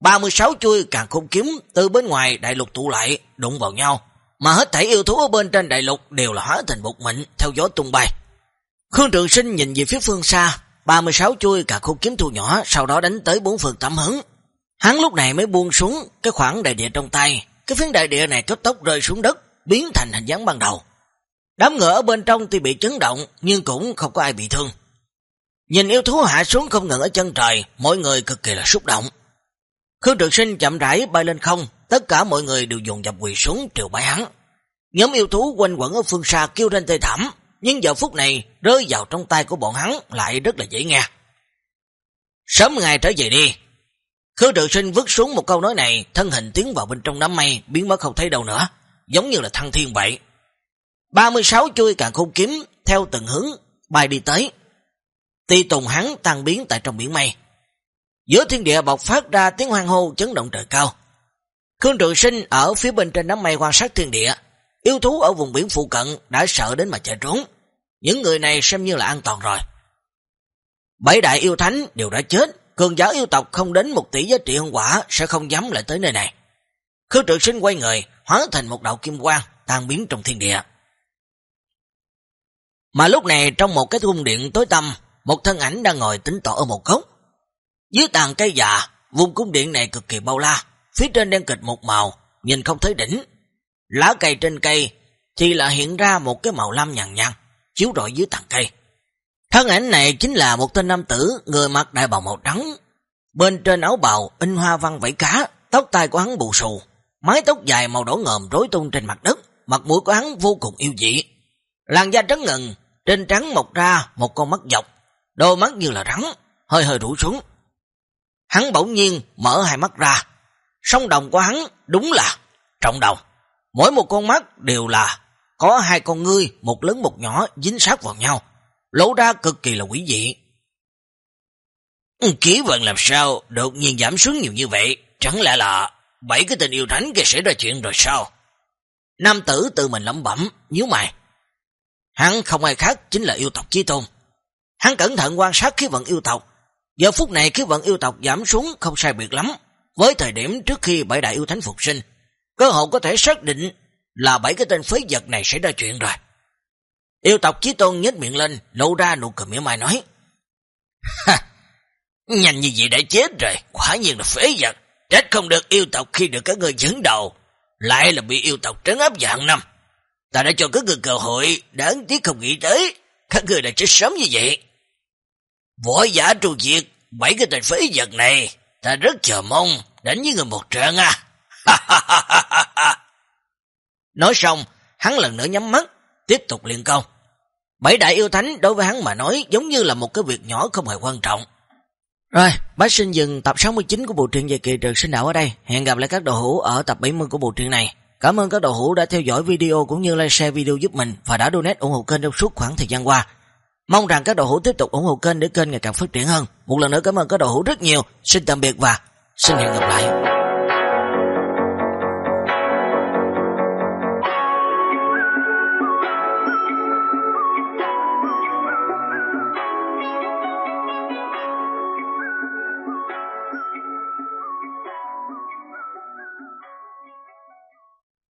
36 chui càng khôn kiếm từ bên ngoài đại lục tụ lại, đụng vào nhau, mà hết thảy yêu thú ở bên trên đại lục đều là hóa thành bột mịn theo gió tung bay. Khương Trường Sinh nhìn về phía phương xa, 36 chui cả khu kiếm thu nhỏ, sau đó đánh tới bốn phương tám hứng. Hắn lúc này mới buông xuống cái khoảng đại địa trong tay, cái phiến đại địa này cấp tốc rơi xuống đất, biến thành hình dáng ban đầu. Đám ngựa ở bên trong tuy bị chấn động, nhưng cũng không có ai bị thương. Nhìn yêu thú hạ xuống không ngừng ở chân trời, mọi người cực kỳ là xúc động. Khương Trường Sinh chậm rãi bay lên không, tất cả mọi người đều dồn dập quỳ xuống triều bái hắn. Nhóm yêu thú quanh quẩn ở phương xa kêu lên tê thảm, nhưng giờ phút này rơi vào trong tay của bọn hắn lại rất là dễ nghe. Sớm ngày trở về đi. Khương Trường Sinh vứt xuống một câu nói này, thân hình tiến vào bên trong đám mây, biến mất không thấy đâu nữa, giống như là thăng thiên vậy. 36 chui càng khung kiếm theo từng hướng bay đi tới. Ti tùng hắn tan biến tại trong biển mây. Giữa thiên địa bộc phát ra tiếng hoang hô chấn động trời cao. Khương Trường Sinh ở phía bên trên đám mây quan sát thiên địa. Yêu thú ở vùng biển phụ cận đã sợ đến mà chạy trốn. Những người này xem như là an toàn rồi. Bảy đại yêu thánh đều đã chết. Cường giáo yêu tộc không đến một tỷ giá trị hương quả sẽ không dám lại tới nơi này. Khương Trường Sinh quay người, hóa thành một đạo kim quang, tan biến trong thiên địa. Mà lúc này trong một cái cung điện tối tăm, một thân ảnh đang ngồi tính tỏ ở một góc. Dưới tàn cây già, vùng cung điện này cực kỳ bao la, phía trên đen kịch một màu, nhìn không thấy đỉnh. Lá cây trên cây thì là hiện ra một cái màu lam nhằn nhằn, chiếu rọi dưới tàn cây. Thân ảnh này chính là một tên nam tử, người mặc đại bào màu trắng. Bên trên áo bào in hoa văn vẫy cá, tóc tai của hắn bù xù, mái tóc dài màu đỏ ngòm rối tung trên mặt đất, mặt mũi của hắn vô cùng yêu dị. Làn da trắng ngần, trên trắng mọc ra một con mắt dọc, đôi mắt như là rắn, hơi hơi rủ xuống. Hắn bỗng nhiên mở hai mắt ra, sông đồng của hắn đúng là trọng đồng. Mỗi một con mắt đều là có hai con ngươi, một lớn một nhỏ dính sát vào nhau, lộ ra cực kỳ là quỷ dị. Ừ, Ký vận làm sao đột nhiên giảm xuống nhiều như vậy, chẳng lẽ là bảy cái tình yêu thánh kia sẽ ra chuyện rồi sao? Nam tử tự mình lẩm bẩm, nhíu mày. Hắn không ai khác chính là yêu tộc Chí Tôn. Hắn cẩn thận quan sát khí vận yêu tộc. Giờ phút này khí vận yêu tộc giảm xuống không sai biệt lắm. Với thời điểm trước khi bảy đại yêu thánh phục sinh, cơ hội có thể xác định là bảy cái tên phế vật này sẽ ra chuyện rồi. Yêu tộc Chí Tôn nhếch miệng lên, lộ ra nụ cười mỉa mai nói. Ha, nhanh như vậy đã chết rồi, quả nhiên là phế vật. Trách không được yêu tộc khi được các người dẫn đầu, lại là bị yêu tộc trấn áp dạng năm. Ta đã cho các người cơ hội, đáng tiếc không nghĩ tới, các người đã chết sớm như vậy. Võ giả tru diệt, bảy cái tên phế vật này, ta rất chờ mong, đánh với người một trận à. nói xong, hắn lần nữa nhắm mắt, tiếp tục liên công. Bảy đại yêu thánh đối với hắn mà nói giống như là một cái việc nhỏ không hề quan trọng. Rồi, bác xin dừng tập 69 của bộ truyện về kỳ trường sinh đạo ở đây. Hẹn gặp lại các đồ hữu ở tập 70 của bộ truyện này. Cảm ơn các đồ hữu đã theo dõi video cũng như like share video giúp mình và đã donate ủng hộ kênh trong suốt khoảng thời gian qua. Mong rằng các đội hữu tiếp tục ủng hộ kênh để kênh ngày càng phát triển hơn. Một lần nữa cảm ơn các đội hữu rất nhiều. Xin tạm biệt và xin hẹn gặp lại.